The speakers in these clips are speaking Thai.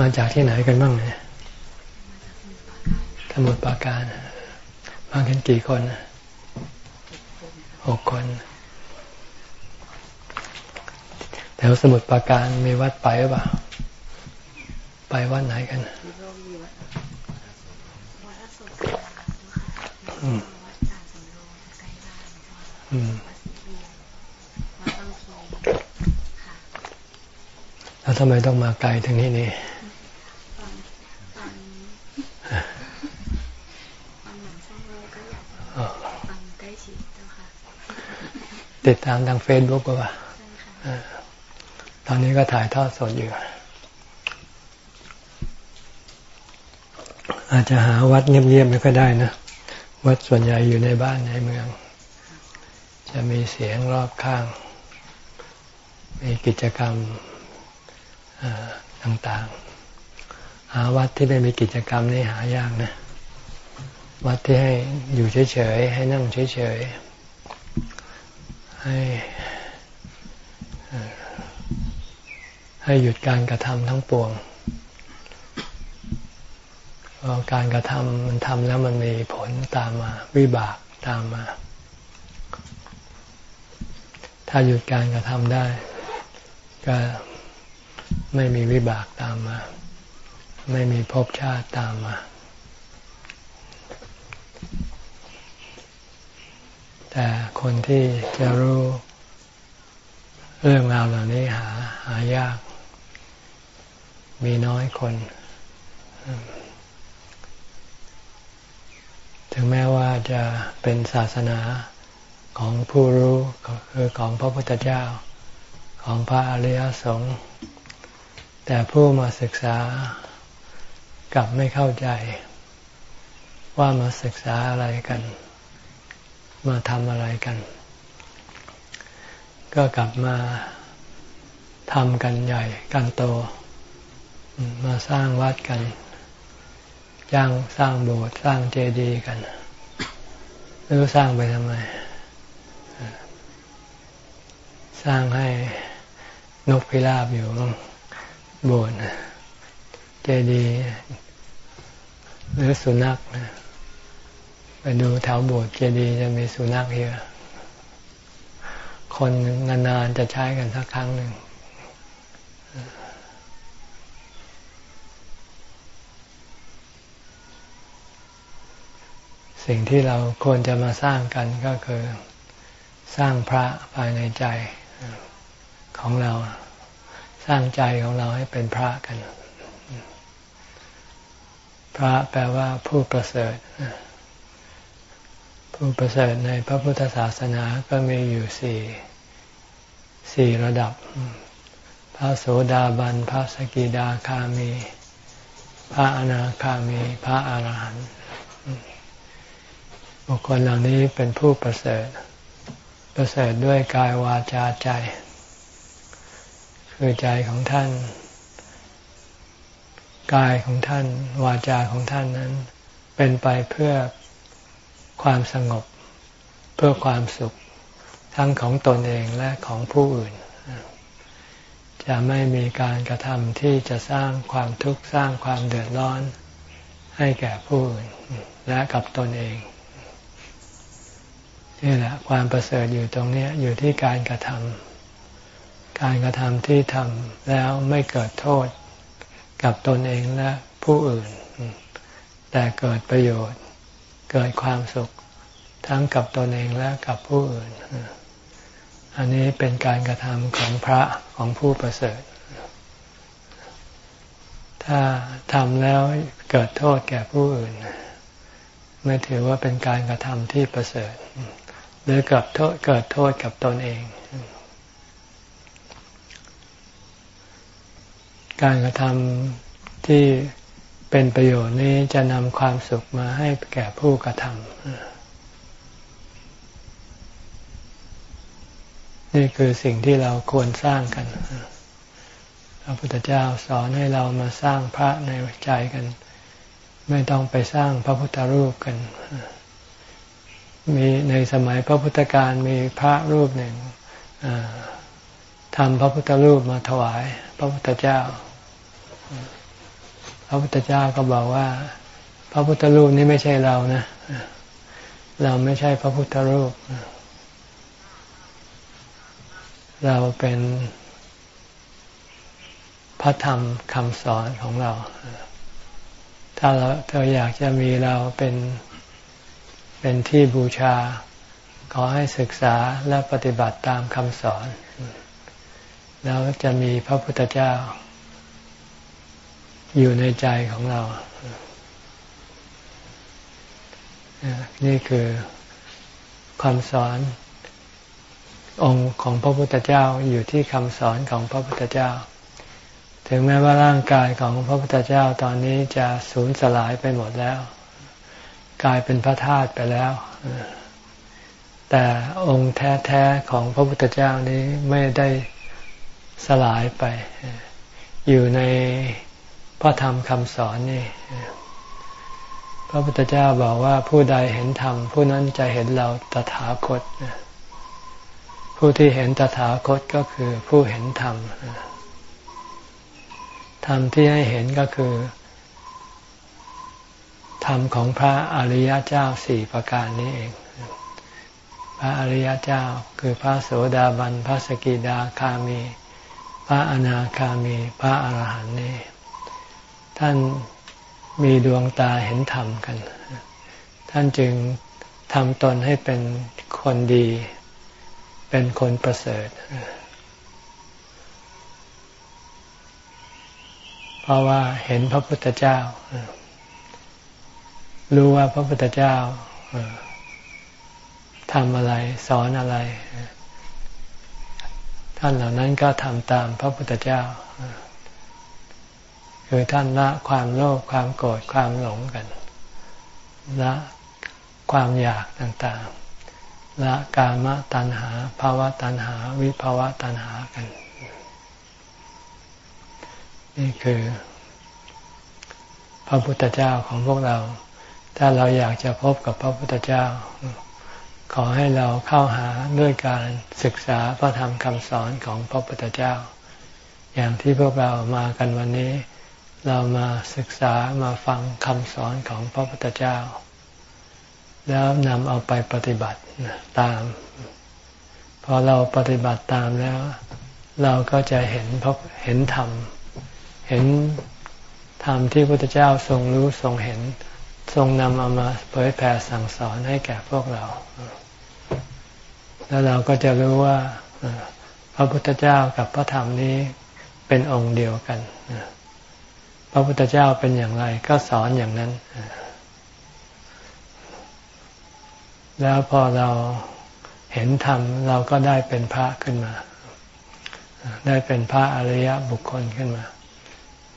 มาจากที่ไหนกันบ้างเนี่ยสมุทรปราการมากันกี่คนหกคน แถวสมุทรปราการมีวัดไปหรือเปล่า ไปวัดไหนกันอืมอืมแล้วทำไมต้องมาไกลถึงที่นี่ ติดตามทางเฟซบุ๊กป่ะตอนนี้ก็ถ่ายทอดสดอยู่ อาจจะหาวัดเงียบๆไม่ค่อยได้นะ วัดส่วนใหญ่อยู่ในบ้านในเมือง จะมีเสียงรอบข้าง มีกิจกรรมต่างๆ หาวัดที่ไม่มีกิจกรรมนี่หายากนะ วัดที่ให้อยู่เฉยๆ ให้นั่งเฉยๆ ให้ให้หยุดการกระทำทั้งปวงเพราะการกระทำมันทำแล้วมันมีผลตามมาวิบากตามมา ถ้าหยุดการกระทำได้ ก็ไม่มีวิบากตามมา ไม่มีภพชาติตามมาแต่ คนที่จะรู้เรื่องราวเหล่านี้หาหายาก มีน้อยคน ถึงแม้ว่าจะเป็นศาสนาของผู้รู้คือของพระพุทธเจ้า ของพระอริยสงฆ์แต่ผู้มาศึกษากลับไม่เข้าใจ ว่ามาศึกษาอะไรกัน มาทำอะไรกัน ก็กลับมาทำกันใหญ่กันโต มาสร้างวัดกันจ้างสร้างโบสถ์สร้างเจดีย์กันไม่รู้สร้างไปทำไม สร้างให้นกพิราบอยู่โบสถ์เจดีย์หรือสุนัข ไปดูแถวโบสถ์เจดีย์จะมีสุนัขเยอะ คนนานๆจะใช้กันสักครั้งหนึ่ง สิ่งที่เราควรจะมาสร้างกันก็คือสร้างพระภายในใจของเรา สร้างใจของเราให้เป็นพระกัน พระแปลว่าผู้ประเสริฐ ผู้ประเสริฐในพระพุทธศาสนาก็มีอยู่สี่สี่ระดับ พระโสดาบัน พระสกิดาคามี พระอนาคามี พระอาหารหันต์บุคคลเหล่านี้เป็นผู้ประเสริฐ ประเสริฐด้วยกายวาจาใจ คือใจของท่าน กายของท่าน วาจาของท่านนั้น เป็นไปเพื่อ ความสงบ เพื่อความสุขทั้งของตนเองและของผู้อื่น จะไม่มีการกระทำที่จะสร้างความทุกข์สร้างความเดือดร้อน ให้แก่ผู้อื่นและกับตนเองนี่แหละความประเสริฐอยู่ตรงนี้อยู่ที่การกระทำการกระทำที่ทำแล้วไม่เกิดโทษกับตนเองและผู้อื่น แต่เกิดประโยชน์ เกิดความสุขทั้งกับตนเองและกับผู้อื่น อันนี้เป็นการกระทำของพระของผู้ประเสริฐ ถ้าทำแล้วเกิดโทษแก่ผู้อื่น ไม่ถือว่าเป็นการกระทำที่ประเสริฐ หรือเกิดโทษเกิดโทษกับตนเอง การกระทำที่ เป็นประโยชน์นี้จะนำความสุขมาให้แก่ผู้กระทำนี่คือสิ่งที่เราควรสร้างกันพระพุทธเจ้าสอนให้เรามาสร้างพระในใจกัน ไม่ต้องไปสร้างพระพุทธรูปกัน มีในสมัยพระพุทธการมีพระรูปหนึ่งทำพระพุทธรูปมาถวาย พระพุทธเจ้า พระพุทธเจ้าก็บอกว่า พระพุทธรูปนี้ไม่ใช่เรานะเราไม่ใช่พระพุทธรูป เราเป็นพระธรรมคำสอนของเรา ถ้าเราเธออยากจะมีเราเป็นเป็นที่บูชา ขอให้ศึกษาและปฏิบัติตามคำสอน แล้วจะมีพระพุทธเจ้า อยู่ในใจของเรา นี่คือคำสอนองค์ของพระพุทธเจ้าอยู่ที่คำสอนของพระพุทธเจ้า ถึงแม้ว่าร่างกายของพระพุทธเจ้าตอนนี้จะสูญสลายไปหมดแล้ว กลายเป็นพระธาตุไปแล้ว แต่องค์แท้ๆของพระพุทธเจ้านี้ไม่ได้สลายไป อยู่ใน พระธรรมคำสอนนี่ พระพุทธเจ้าบอกว่าผู้ใดเห็นธรรมผู้นั้นจะเห็นเราตถาคต ผู้ที่เห็นตถาคตก็คือผู้เห็นธรรม ธรรมที่ให้เห็นก็คือ ธรรมของพระอริยเจ้าสี่ประการนี้เองพระอริยเจ้าคือพระโสดาบัน พระสกิดาคามี พระอนาคามี พระอรหันต์นี่ ท่านมีดวงตาเห็นธรรมกัน ท่านจึงทำตนให้เป็นคนดี เป็นคนประเสริฐ เพราะว่าเห็นพระพุทธเจ้า รู้ว่าพระพุทธเจ้าทำอะไรสอนอะไร ท่านเหล่านั้นก็ทำตามพระพุทธเจ้า คือท่านละความโลภความโกรธความหลงกัน ละความอยากต่างๆ ละกามตัณหาภาวะตัณหา วิภาวะตัณหากัน นี่คือ พระพุทธเจ้าของพวกเรา ถ้าเราอยากจะพบกับพระพุทธเจ้า ขอให้เราเข้าหาด้วยการศึกษาพระธรรมคำสอนของพระพุทธเจ้า อย่างที่พวกเรามากันวันนี้ เรามาศึกษามาฟังคำสอนของพระพุทธเจ้า แล้วนำเอาไปปฏิบัติตาม พอเราปฏิบัติตามแล้ว เราก็จะเห็นพบเห็นธรรม เห็นธรรมที่พระพุทธเจ้าทรงรู้ทรงเห็นทรงนำเอามาเผยแผ่สั่งสอนให้แก่พวกเรา แล้วเราก็จะรู้ว่าพระพุทธเจ้ากับพระธรรมนี้เป็นองค์เดียวกัน พระพุทธเจ้าเป็นอย่างไรก็สอนอย่างนั้น แล้วพอเราเห็นธรรมเราก็ได้เป็นพระขึ้นมา ได้เป็นพระอริยบุคคลขึ้นมา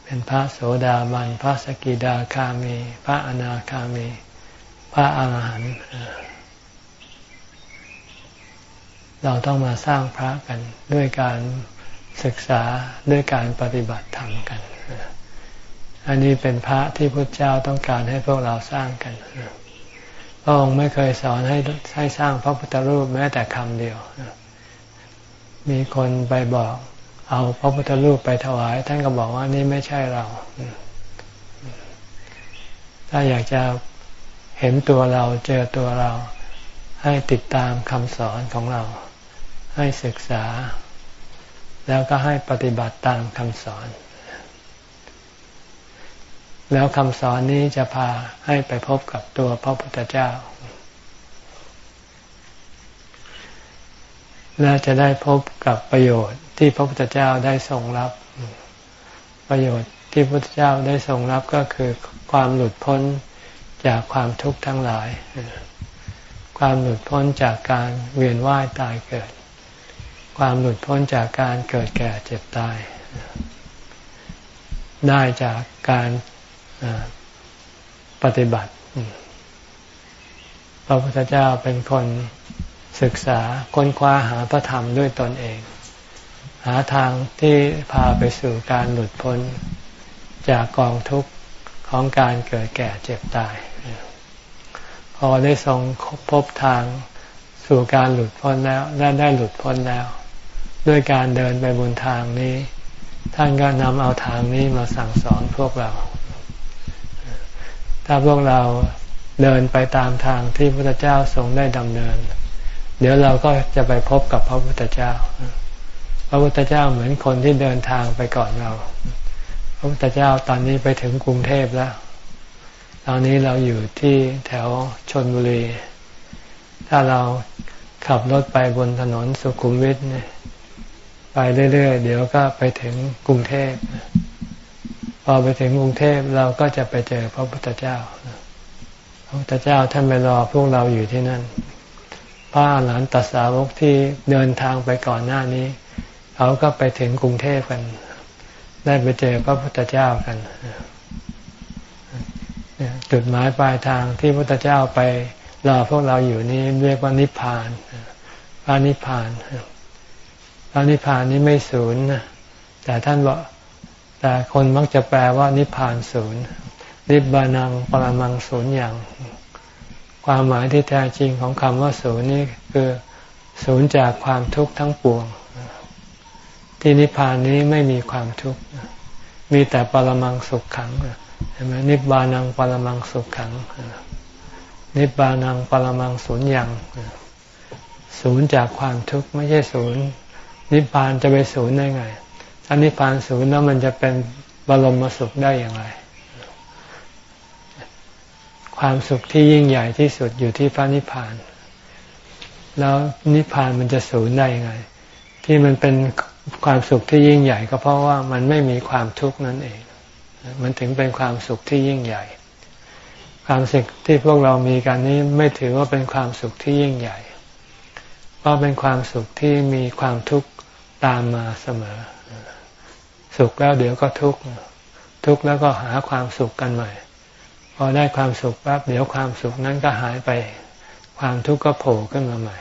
เป็นพระโสดาบัน พระสกิดาคามี พระอนาคามี พระอาหารหันต์เราต้องมาสร้างพระกันด้วยการศึกษาด้วยการปฏิบัติธรรมกัน อันนี้เป็นพระที่พระเจ้าต้องการให้พวกเราสร้างกันพระองค์ไม่เคยสอนให้ให้สร้างพระพุทธรูปแม้แต่คำเดียว มีคนไปบอก เอาพระพุทธรูปไปถวาย ท่านก็บอกว่านี่ไม่ใช่เรา ถ้าอยากจะเห็นตัวเราเจอตัวเรา ให้ติดตามคำสอนของเรา ให้ศึกษา แล้วก็ให้ปฏิบัติตามคำสอน แล้วคำสอนนี้จะพาให้ไปพบกับตัวพระพุทธเจ้า และจะได้พบกับประโยชน์ที่พระพุทธเจ้าได้ทรงรับ ประโยชน์ที่พระพุทธเจ้าได้ทรงรับก็คือความหลุดพ้นจากความทุกข์ทั้งหลาย ความหลุดพ้นจากการเวียนว่ายตายเกิด ความหลุดพ้นจากการเกิดแก่เจ็บตาย ได้จากการ ปฏิบัติพระพุทธเจ้าเป็นคนศึกษาค้นคว้าหาพระธรรมด้วยตนเอง หาทางที่พาไปสู่การหลุดพ้นจากกองทุกข์ของการเกิดแก่เจ็บตาย พอได้ทรงพบทางสู่การหลุดพ้นแล้วและได้หลุดพ้นแล้ว ด้วยการเดินไปบนทางนี้ ท่านก็นำเอาทางนี้มาสั่งสอนพวกเรา ถ้าพวกเราเดินไปตามทางที่พระพุทธเจ้าทรงได้ดำเนิน เดี๋ยวเราก็จะไปพบกับพระพุทธเจ้า พระพุทธเจ้าเหมือนคนที่เดินทางไปก่อนเรา พระพุทธเจ้าตอนนี้ไปถึงกรุงเทพแล้ว ตอนนี้เราอยู่ที่แถวชนบุรี ถ้าเราขับรถไปบนถนนสุขุมวิทเนี่ยไปเรื่อยๆ เดี๋ยวก็ไปถึงกรุงเทพ พอไปถึงกรุงเทพเราก็จะไปเจอพระพุทธเจ้า พระพุทธเจ้าท่านไปรอพวกเราอยู่ที่นั่น พระอรหันตัสาวกที่เดินทางไปก่อนหน้านี้ เขาก็ไปถึงกรุงเทพกัน ได้ไปเจอพระพุทธเจ้ากันจุดหมายปลายทางที่พระพุทธเจ้าไปรอพวกเราอยู่นี้เรียกว่านิพพานพระนิพพานพระนิพพานนี้ไม่ศูนย์นะแต่ท่านบอก แต่คนมักจะแปลว่านิพพานศูนย์นิบานังปรมังศูนย์อย่าง ความหมายที่แท้จริงของคำว่าศูนย์นี่คือศูนย์จากความทุกข์ทั้งปวง ที่นิพพานนี้ไม่มีความทุกข์ มีแต่ปรมังสุขขังใช่ไหมนิบานังปรมังสุขขัง นิบานังปรมังศูนย์อย่างศูนย์จากความทุกข์ไม่ใช่ศูนย์ นิพพานจะไปศูนย์ได้ไง ถ้านิพพานศูนย์แล้วมันจะเป็นบรมสุขได้อย่างไร ความสุขที่ยิ่งใหญ่ที่สุดอยู่ที่พระนิพพาน แล้วนิพพานมันจะศูนย์ได้ยังไง ที่มันเป็นความสุขที่ยิ่งใหญ่ก็เพราะว่ามันไม่มีความทุกข์นั่นเอง มันถึงเป็นความสุขที่ยิ่งใหญ่ ความสุขที่พวกเรามีกันนี้ไม่ถือว่าเป็นความสุขที่ยิ่งใหญ่ เพราะเป็นความสุขที่มีความทุกข์ตามมาเสมอ สุขแล้วเดี๋ยวก็ทุกข์ทุกข์แล้วก็หาความสุขกันใหม่ พอได้ความสุขปั๊บเดี๋ยวความสุขนั้นก็หายไป ความทุกข์ก็โผล่ขึ้นมาใหม่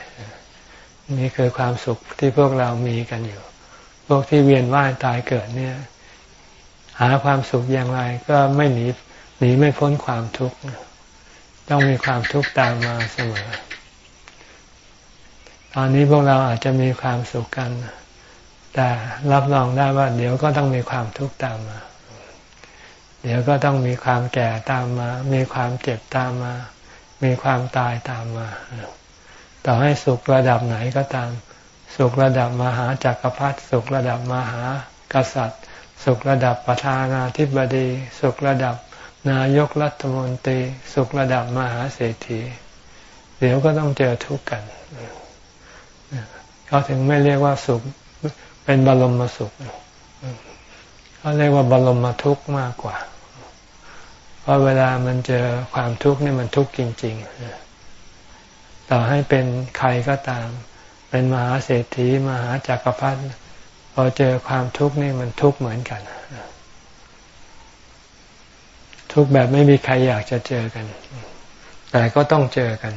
นี่คือความสุขที่พวกเรามีกันอยู่ พวกที่เวียนว่ายตายเกิดเนี่ย หาความสุขอย่างไรก็ไม่หนีหนีไม่พ้นความทุกข์ต้องมีความทุกข์ตามมาเสมอ ตอนนี้พวกเราอาจจะมีความสุขกัน แต่รับรองได้ว่า เดี๋ยวก็ต้องมีความทุกข์ตามมา เดี๋ยวก็ต้องมีความแก่ตามมา มีความเจ็บตามมา มีความตายตามมา ต่อให้สุขระดับไหนก็ตาม สุขระดับมหาจักรพรรดิสุขระดับมหากษัตริย์ สุขระดับประธานาธิบดี สุขระดับนายกรัฐมนตรี สุขระดับมหาเศรษฐี เดี๋ยวก็ต้องเจอทุกข์กันเขาถึงไม่เรียกว่าสุข เป็นบรมสุขเขาเรียกว่าบรมทุกข์มากกว่า เพราะเวลามันเจอความทุกข์นี่มันทุกข์จริงๆต่อให้เป็นใครก็ตาม เป็นมหาเศรษฐีมหาจักรพรรดิพอเจอความทุกข์นี่มันทุกข์เหมือนกัน ทุกข์แบบไม่มีใครอยากจะเจอกัน แต่ก็ต้องเจอกัน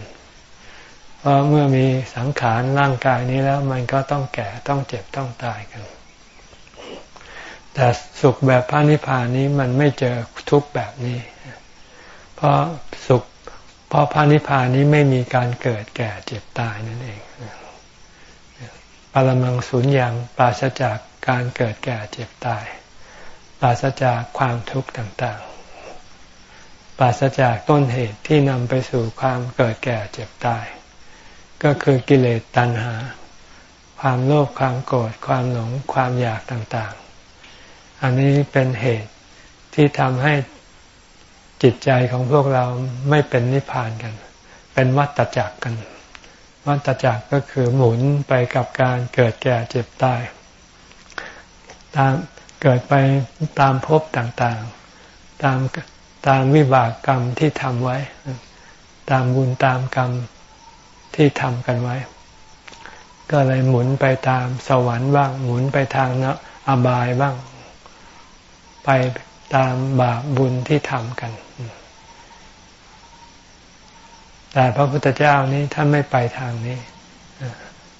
ราะเมื่อมีสังขารร่างกายนี้แล้วมันก็ต้องแก่ต้องเจ็บต้องตายกัน แต่สุขแบบพระนิพพานนี้มันไม่เจอทุกแบบนี้ เพราะสุขเพราะพระนิพพานนี้ไม่มีการเกิดแก่เจ็บตายนั่นเองปรมังสุญญ์ปราศจากการเกิดแก่เจ็บตาย ปราศจากความทุกข์ต่างๆ ปราศจากต้นเหตุที่นำไปสู่ความเกิดแก่เจ็บตาย ก็คือกิเลสตัณหา ความโลภความโกรธความหลงความอยากต่างๆ อันนี้เป็นเหตุที่ทำให้จิตใจของพวกเราไม่เป็นนิพพานกัน เป็นวัฏจักรกัน วัฏจักรก็คือหมุนไปกับการเกิดแก่เจ็บตายตามเกิดไปตามภพต่างๆ ตามตามวิบากกรรมที่ทำไว้ ตามบุญตามกรรม ที่ทำกันไว้ ก็เลยหมุนไปตามสวรรค์บ้าง หมุนไปทางนะอบายบ้าง ไปตามบาปบุญที่ทำกัน แต่พระพุทธเจ้านี้ท่านไม่ไปทางนี้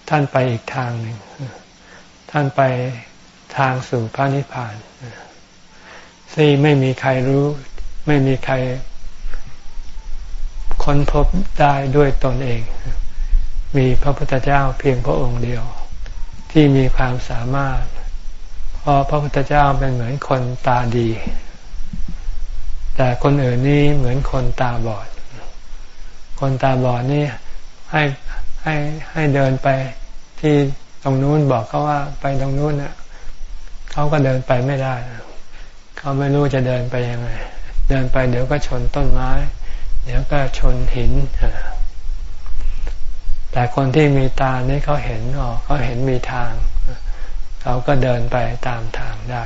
ท่านไปอีกทางหนึ่ง ท่านไปทางสู่พระนิพพานซึ่ไม่มีใครรู้ ไม่มีใครค้นพบได้ด้วยตนเอง มีพระพุทธเจ้าเพียงพระองค์เดียว ที่มีความสามารถ เพราะพระพุทธเจ้าเป็นเหมือนคนตาดี แต่คนอื่นนี่เหมือนคนตาบอด คนตาบอดนี่ให้ให้ให้เดินไปที่ตรงนู้นบอกเขาว่าไปตรงนู้นเน่ะเขาก็เดินไปไม่ได้ เขาไม่รู้จะเดินไปยังไง เดินไปเดี๋ยวก็ชนต้นไม้ เดี๋ยวก็ชนหิน แต่คนที่มีตานี่เขาเห็นออกเขาเห็นมีทาง เขาก็เดินไปตามทางได้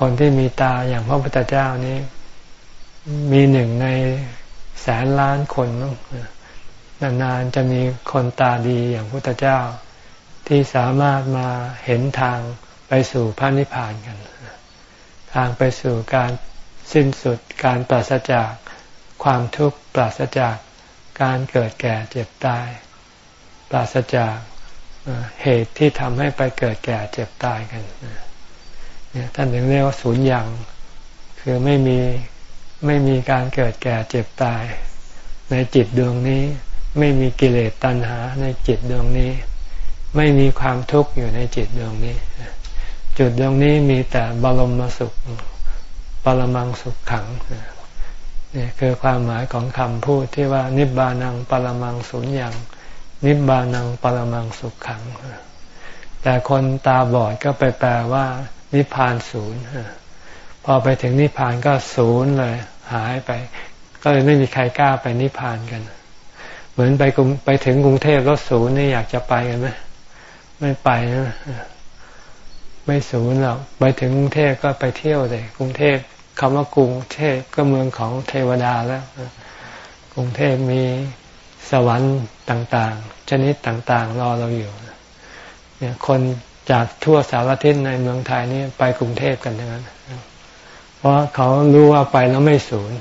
คนที่มีตาอย่างพระพุทธเจ้านี้ มีหนึ่งในแสนล้านคนนานๆจะมีคนตาดีอย่างพุทธเจ้า ที่สามารถมาเห็นทางไปสู่พระนิพพานกัน ทางไปสู่การสิ้นสุดการปราศจากความทุกข์ปราศจาก การเกิดแก่เจ็บตาย ปราศจากเหตุที่ทำให้ไปเกิดแก่เจ็บตายกันเนี่ยท่านถึงเรียกว่าศูนย์อย่าง คือไม่มีไม่มีการเกิดแก่เจ็บตาย ในจิตดวงนี้ ไม่มีกิเลสตัณหาในจิตดวงนี้ ไม่มีความทุกข์อยู่ในจิตดวงนี้ จุดดวงนี้มีแต่บรมสุข ปรมังสุขขัง นี่คือความหมายของคำพูดที่ว่า นิบานังปรมังสุญญ์นิบานังปรมังสุขขัง แต่คนตาบอดก็ไปแปลว่า นิพพานศูนย์พอไปถึงนิพพานก็ศูนย์เลย หายไป ก็เลยไม่มีใครกล้าไปนิพพานกัน เหมือนไปกรุงไปถึงกรุงเทพรถศูนย์นี่อยากจะไปกันไหมไม่ไปนะไม่ศูนย์หรอกไปถึงกรุงเทพก็ไปเที่ยวเลยกรุงเทพ คำว่ากรุงเทพก็เมืองของเทวดาแล้ว กรุงเทพมีสวรรค์ต่างๆ ชนิดต่างๆ รอเราอยู่เนี่ยคนจากทั่วสารทิศในเมืองไทยนี่ไปกรุงเทพกันทั้งนั้น เพราะเขารู้ว่าไปแล้วไม่สูญ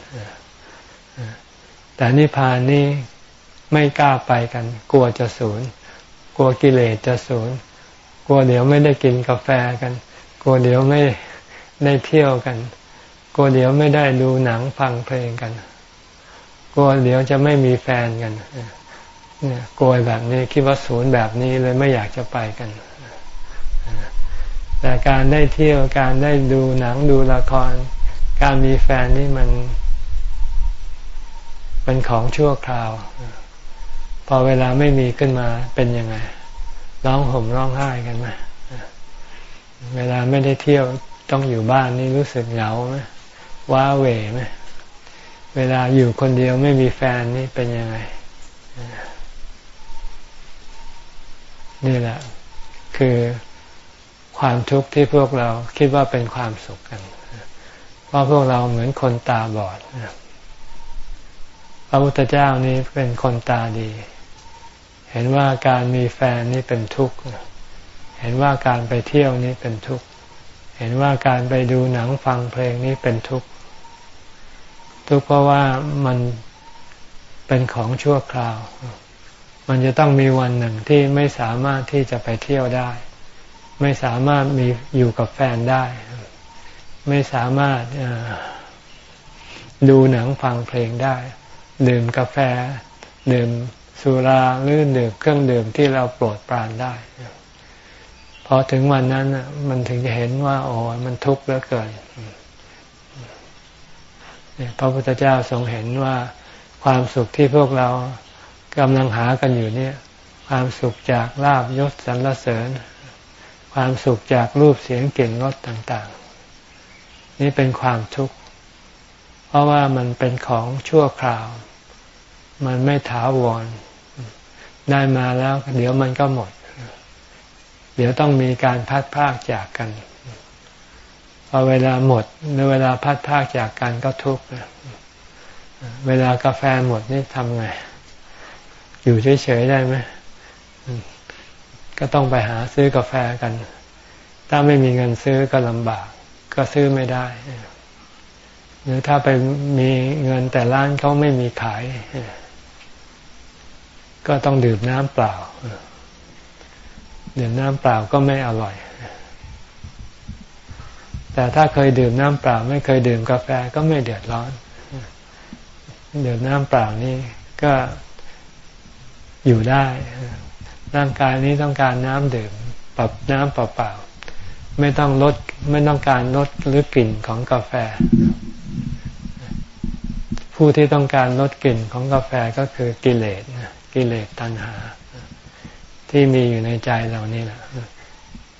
แต่นิพพานนี่ไม่กล้าไปกัน กลัวจะสูญกลัวกิเลสจะสูญกลัวเดี๋ยวไม่ได้กินกาแฟกัน กลัวเดี๋ยวไม่ได้เที่ยวกัน กลัวเดี๋ยวไม่ได้ดูหนังฟังเพลงกัน กลัวเดี๋ยวจะไม่มีแฟนกันเนี่ยกลัวแบบนี้คิดว่าศูนย์แบบนี้เลยไม่อยากจะไปกัน แต่การได้เที่ยวการได้ดูหนังดูละคร การมีแฟนนี่มัน เป็นของชั่วคราว พอเวลาไม่มีขึ้นมาเป็นยังไง ร้องห่มร้องไห้กันไหมเวลาไม่ได้เที่ยวต้องอยู่บ้านนี่รู้สึกเหงาไหม ว้าเหวไหมเวลาอยู่คนเดียวไม่มีแฟนนี่เป็นยังไง นี่แหละ คือความทุกข์ที่พวกเราคิดว่าเป็นความสุขกัน เพราะพวกเราเหมือนคนตาบอดพระพุทธเจ้านี้เป็นคนตาดี เห็นว่าการมีแฟนนี่เป็นทุกข์ เห็นว่าการไปเที่ยวนี้เป็นทุกข์ เห็นว่าการไปดูหนังฟังเพลงนี้เป็นทุกข์ ทุกข์เพราะว่ามันเป็นของชั่วคราว มันจะต้องมีวันหนึ่งที่ไม่สามารถที่จะไปเที่ยวได้ ไม่สามารถมีอยู่กับแฟนได้ ไม่สามารถดูหนังฟังเพลงได้ ดื่มกาแฟ ดื่มสุราหรือดื่มเครื่องดื่มที่เราโปรดปรานได้พอถึงวันนั้นมันถึงจะเห็นว่า โอ้มันทุกข์เหลือเกิน พระพุทธเจ้าทรงเห็นว่าความสุขที่พวกเรากำลังหากันอยู่เนี่ย ความสุขจากลาบยศสรรเสริญ ความสุขจากรูปเสียงกลิ่นรสต่างๆ นี่เป็นความทุกข์ เพราะว่ามันเป็นของชั่วคราว มันไม่ถาวร ได้มาแล้ว เดี๋ยวมันก็หมด เดี๋ยวต้องมีการพัดพากจากกัน พอเวลาหมดในเวลาพัดพากจากกันก็ทุกข์เวลากาแฟหมดนี่ทำไง อยู่เฉยๆได้ไหมก็ต้องไปหาซื้อกาแฟกัน ถ้าไม่มีเงินซื้อก็ลำบาก ก็ซื้อไม่ได้ หรือถ้าไปมีเงินแต่ร้านเขาไม่มีขาย ก็ต้องดื่มน้ำเปล่า ดื่มน้ำเปล่าก็ไม่อร่อย แต่ถ้าเคยดื่มน้ำเปล่า ไม่เคยดื่มกาแฟก็ไม่เดือดร้อน ดื่มน้ำเปล่านี่ก็อยู่ได้ ร่างกายนี้ต้องการน้ำดื่มปรับน้ำเปล่าๆไม่ต้องลดไม่ต้องการลดหรือกลิ่นของกาแฟ ผู้ที่ต้องการลดกลิ่นของกาแฟก็คือกิเลสกิเลสตัณหา ที่มีอยู่ในใจเรานี่แหละ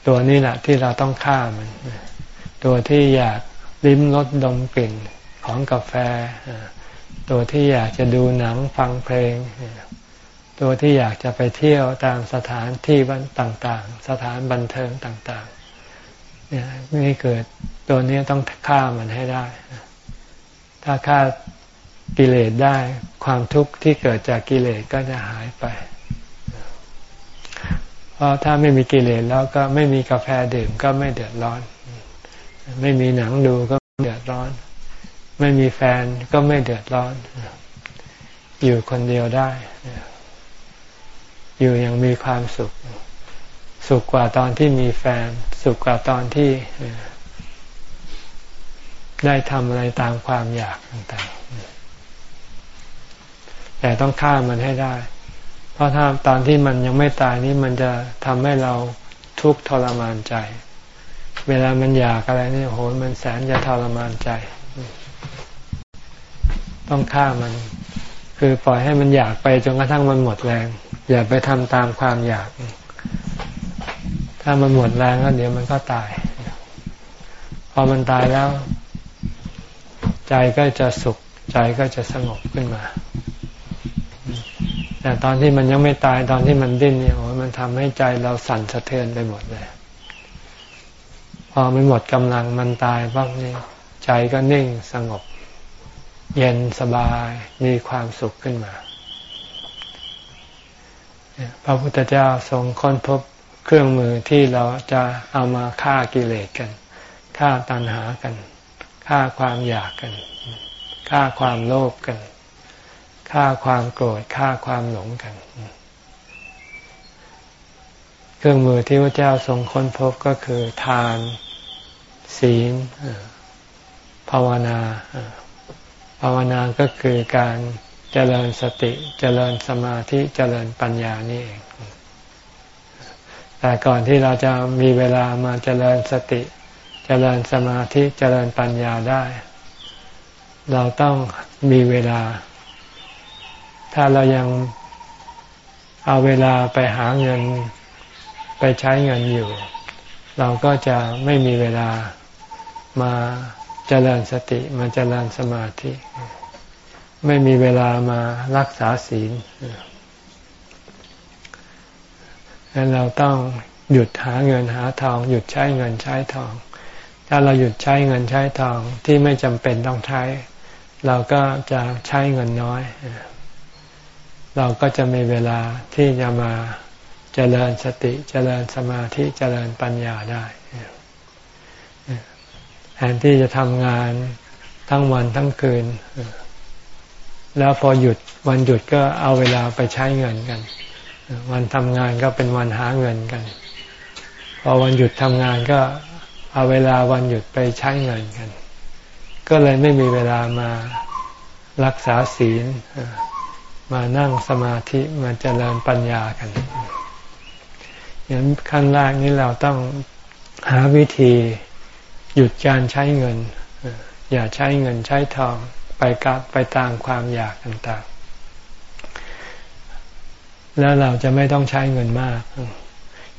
ตัวนี้แหละที่เราต้องฆ่ามัน ตัวที่อยากลิ้มรสดมกลิ่นของกาแฟ ตัวที่อยากจะดูหนังฟังเพลง ตัวที่อยากจะไปเที่ยวตามสถานที่ต่างๆ สถานบันเทิงต่างๆเนี่ยนี่เกิดตัวนี้ต้องฆ่ามันให้ได้ ถ้าฆ่ากิเลสได้ความทุกข์ที่เกิดจากกิเลสก็จะหายไป เพราะถ้าไม่มีกิเลสแล้วก็ไม่มีกาแฟดื่มก็ไม่เดือดร้อน ไม่มีหนังดูก็เดือดร้อน ไม่มีแฟนก็ไม่เดือดร้อน อยู่คนเดียวได้ อยู่อย่างมีความสุข สุขกว่าตอนที่มีแฟน สุขกว่าตอนที่ได้ทำอะไรตามความอยากต่างๆ แต่ต้องฆ่ามันให้ได้ เพราะถ้าตอนที่มันยังไม่ตายนี่มันจะทำให้เราทุกข์ทรมานใจ เวลามันอยากอะไรนี่โหมันแสนจะทรมานใจ ต้องฆ่ามัน คือปล่อยให้มันอยากไปจนกระทั่งมันหมดแรง อย่าไปทำตามความอยาก ถ้ามันหมดแรงแล้วเดี๋ยวมันก็ตาย พอมันตายแล้ว ใจก็จะสุข ใจก็จะสงบขึ้นมาแต่ตอนที่มันยังไม่ตายตอนที่มันดิ้นเนี่ยโอ้มันทำให้ใจเราสั่นสะเทือนไปหมดเลย พอมันหมดกำลังมันตายบ้างนี่ใจก็นิ่งสงบ เย็นสบายมีความสุขขึ้นมา พระพุทธเจ้าทรงค้นพบเครื่องมือที่เราจะเอามาฆ่ากิเลสกันฆ่าตัณหากันฆ่าความอยากกันฆ่าความโลภกันฆ่าความโกรธฆ่าความหลงกัน เครื่องมือที่พระเจ้าทรงค้นพบก็คือทาน ศีลภาวนาภาวนาก็คือการเจริญสติเจริญสมาธิเจริญปัญญานี่เอง แต่ก่อนที่เราจะมีเวลามาเจริญสติ เจริญสมาธิเจริญปัญญาได้ เราต้องมีเวลา ถ้าเรายังเอาเวลาไปหาเงินไปใช้เงินอยู่ เราก็จะไม่มีเวลา มาเจริญสติมาเจริญสมาธิ ไม่มีเวลามารักษาศีลดังนั้นเราต้องหยุดหาเงินหาทอง หยุดใช้เงินใช้ทอง ถ้าเราหยุดใช้เงินใช้ทองที่ไม่จำเป็นต้องใช้ เราก็จะใช้เงินน้อย เราก็จะมีเวลาที่จะมาเจริญสติเจริญสมาธิเจริญปัญญาได้ นที่จะทำงานทั้งวันทั้งคืน แล้วพอหยุดวันหยุดก็เอาเวลาไปใช้เงินกัน วันทำงานก็เป็นวันหาเงินกัน พอวันหยุดทำงานก็เอาเวลาวันหยุดไปใช้เงินกัน ก็เลยไม่มีเวลามารักษาศีล มานั่งสมาธิมาเจริญปัญญากันอย่างขั้นแรกนี้เราต้องหาวิธี หยุดการใช้เงิน อย่าใช้เงินใช้ทองไปกับไปตามความอยากต่างๆ แล้วเราจะไม่ต้องใช้เงินมาก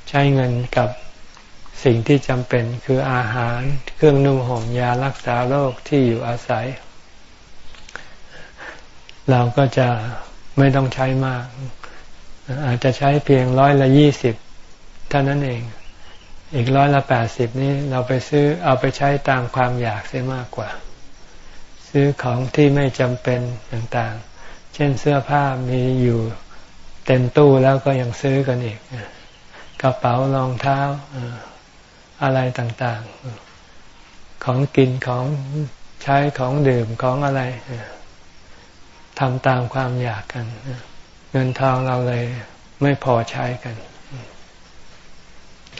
ใช้เงินกับสิ่งที่จำเป็นคืออาหารเครื่องนุ่งห่มยารักษาโรคที่อยู่อาศัย เราก็จะไม่ต้องใช้มาก อาจจะใช้เพียงร้อยละยี่สิบเท่านั้นเอง อีกร้อยละแปดสิบนี้เราไปซื้อเอาไปใช้ตามความอยากเสียมากกว่า ซื้อของที่ไม่จำเป็นต่างๆ เช่นเสื้อผ้ามีอยู่เต็มตู้แล้วก็ยังซื้อกันอีก กระเป๋ารองเท้าอะไรต่างๆ ของกินของใช้ของดื่มของอะไรทำตามความอยากกัน เงินทองเราเลยไม่พอใช้กัน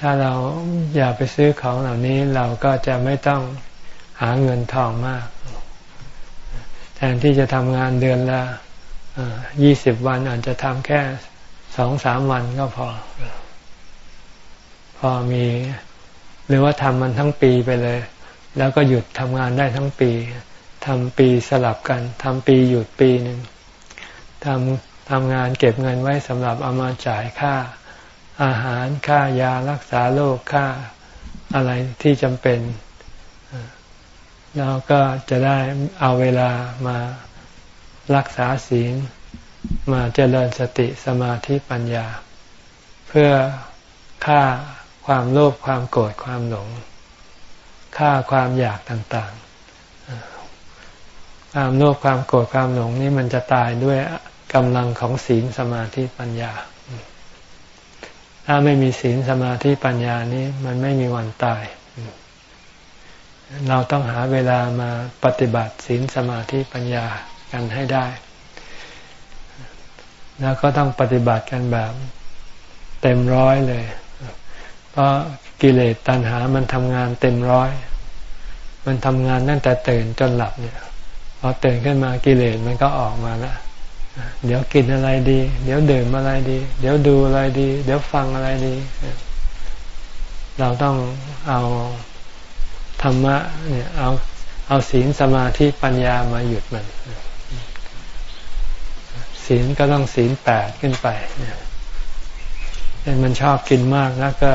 ถ้าเราอยากไปซื้อของเหล่านี้เราก็จะไม่ต้องหาเงินทองมาก แทนที่จะทำงานเดือนละยี่สิบวันอาจจะทำแค่สองสามวันก็พอ พอมี หรือว่าทำมันทั้งปีไปเลย แล้วก็หยุดทำงานได้ทั้งปีทำปีสลับกันทำปีหยุดปีหนึ่งทำทำงานเก็บเงินไว้สำหรับเอามาจ่ายค่า อาหารค่ายารักษาโรคค่าอะไรที่จำเป็นแล้วก็จะได้เอาเวลามารักษาศีล มาเจริญสติสมาธิปัญญา เพื่อฆ่าความโลภความโกรธความหลงฆ่าความอยากต่างๆ ความโลภความโกรธความหลงนี่มันจะตายด้วยกำลังของศีลสมาธิปัญญา ถ้าไม่มีศีลสมาธิปัญญานี้มันไม่มีวันตาย เราต้องหาเวลามาปฏิบัติศีลสมาธิปัญญากันให้ได้ แล้วก็ต้องปฏิบัติกันแบบเต็มร้อยเลย เพราะกิเลสตัณหามันทำงานเต็มร้อย มันทำงานตั้งแต่ตื่นจนหลับเนี่ยพอตื่นขึ้นมากิเลสมันก็ออกมาแล้ว เดี๋ยวกินอะไรดี เดี๋ยวดื่มอะไรดี เดี๋ยวดูอะไรดี เดี๋ยวฟังอะไรดี เราต้องเอาธรรมะเนี่ยเอาเอาศีลสมาธิปัญญามาหยุดมัน ศีลก็ต้องศีลแปดขึ้นไปเนี่ยมันชอบกินมากแล้วก็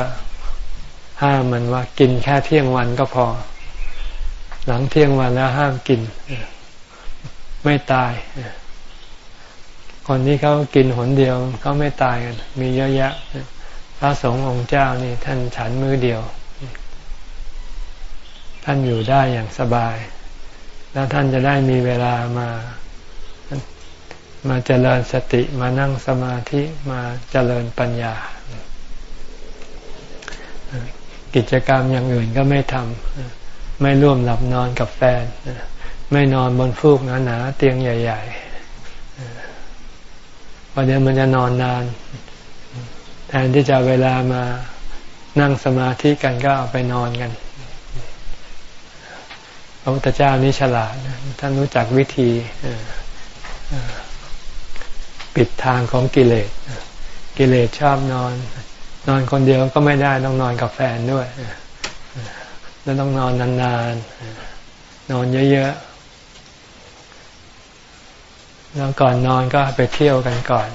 ห้ามมันว่ากินแค่เที่ยงวันก็พอ หลังเที่ยงวันแล้วห้ามกิน ไม่ตาย คนที่เขากินหนเดียวเขาไม่ตายกัน มีเยอะแยะ พระสงฆ์องค์เจ้านี่ท่านฉันมือเดียว ท่านอยู่ได้อย่างสบาย แล้วท่านจะได้มีเวลามา มาเจริญสติมานั่งสมาธิมาเจริญปัญญา กิจกรรมอย่างอื่นก็ไม่ทำไม่ร่วมหลับนอนกับแฟน ไม่นอนบนฟูกหนาๆเตียงใหญ่ ๆ พอเดี๋ยวมันจะนอนนาน แทนที่จะเวลามานั่งสมาธิกันก็เอาไปนอนกัน พระพุทธเจ้านี้ฉลาดท่านรู้จักวิธีปิดทางของกิเลส กิเลสชอบนอน นอนคนเดียวก็ไม่ได้ต้องนอนกับแฟนด้วย แล้วต้องนอนนานๆ นอนเยอะๆ แล้วก่อนนอนก็ไปเที่ยวกันก่อน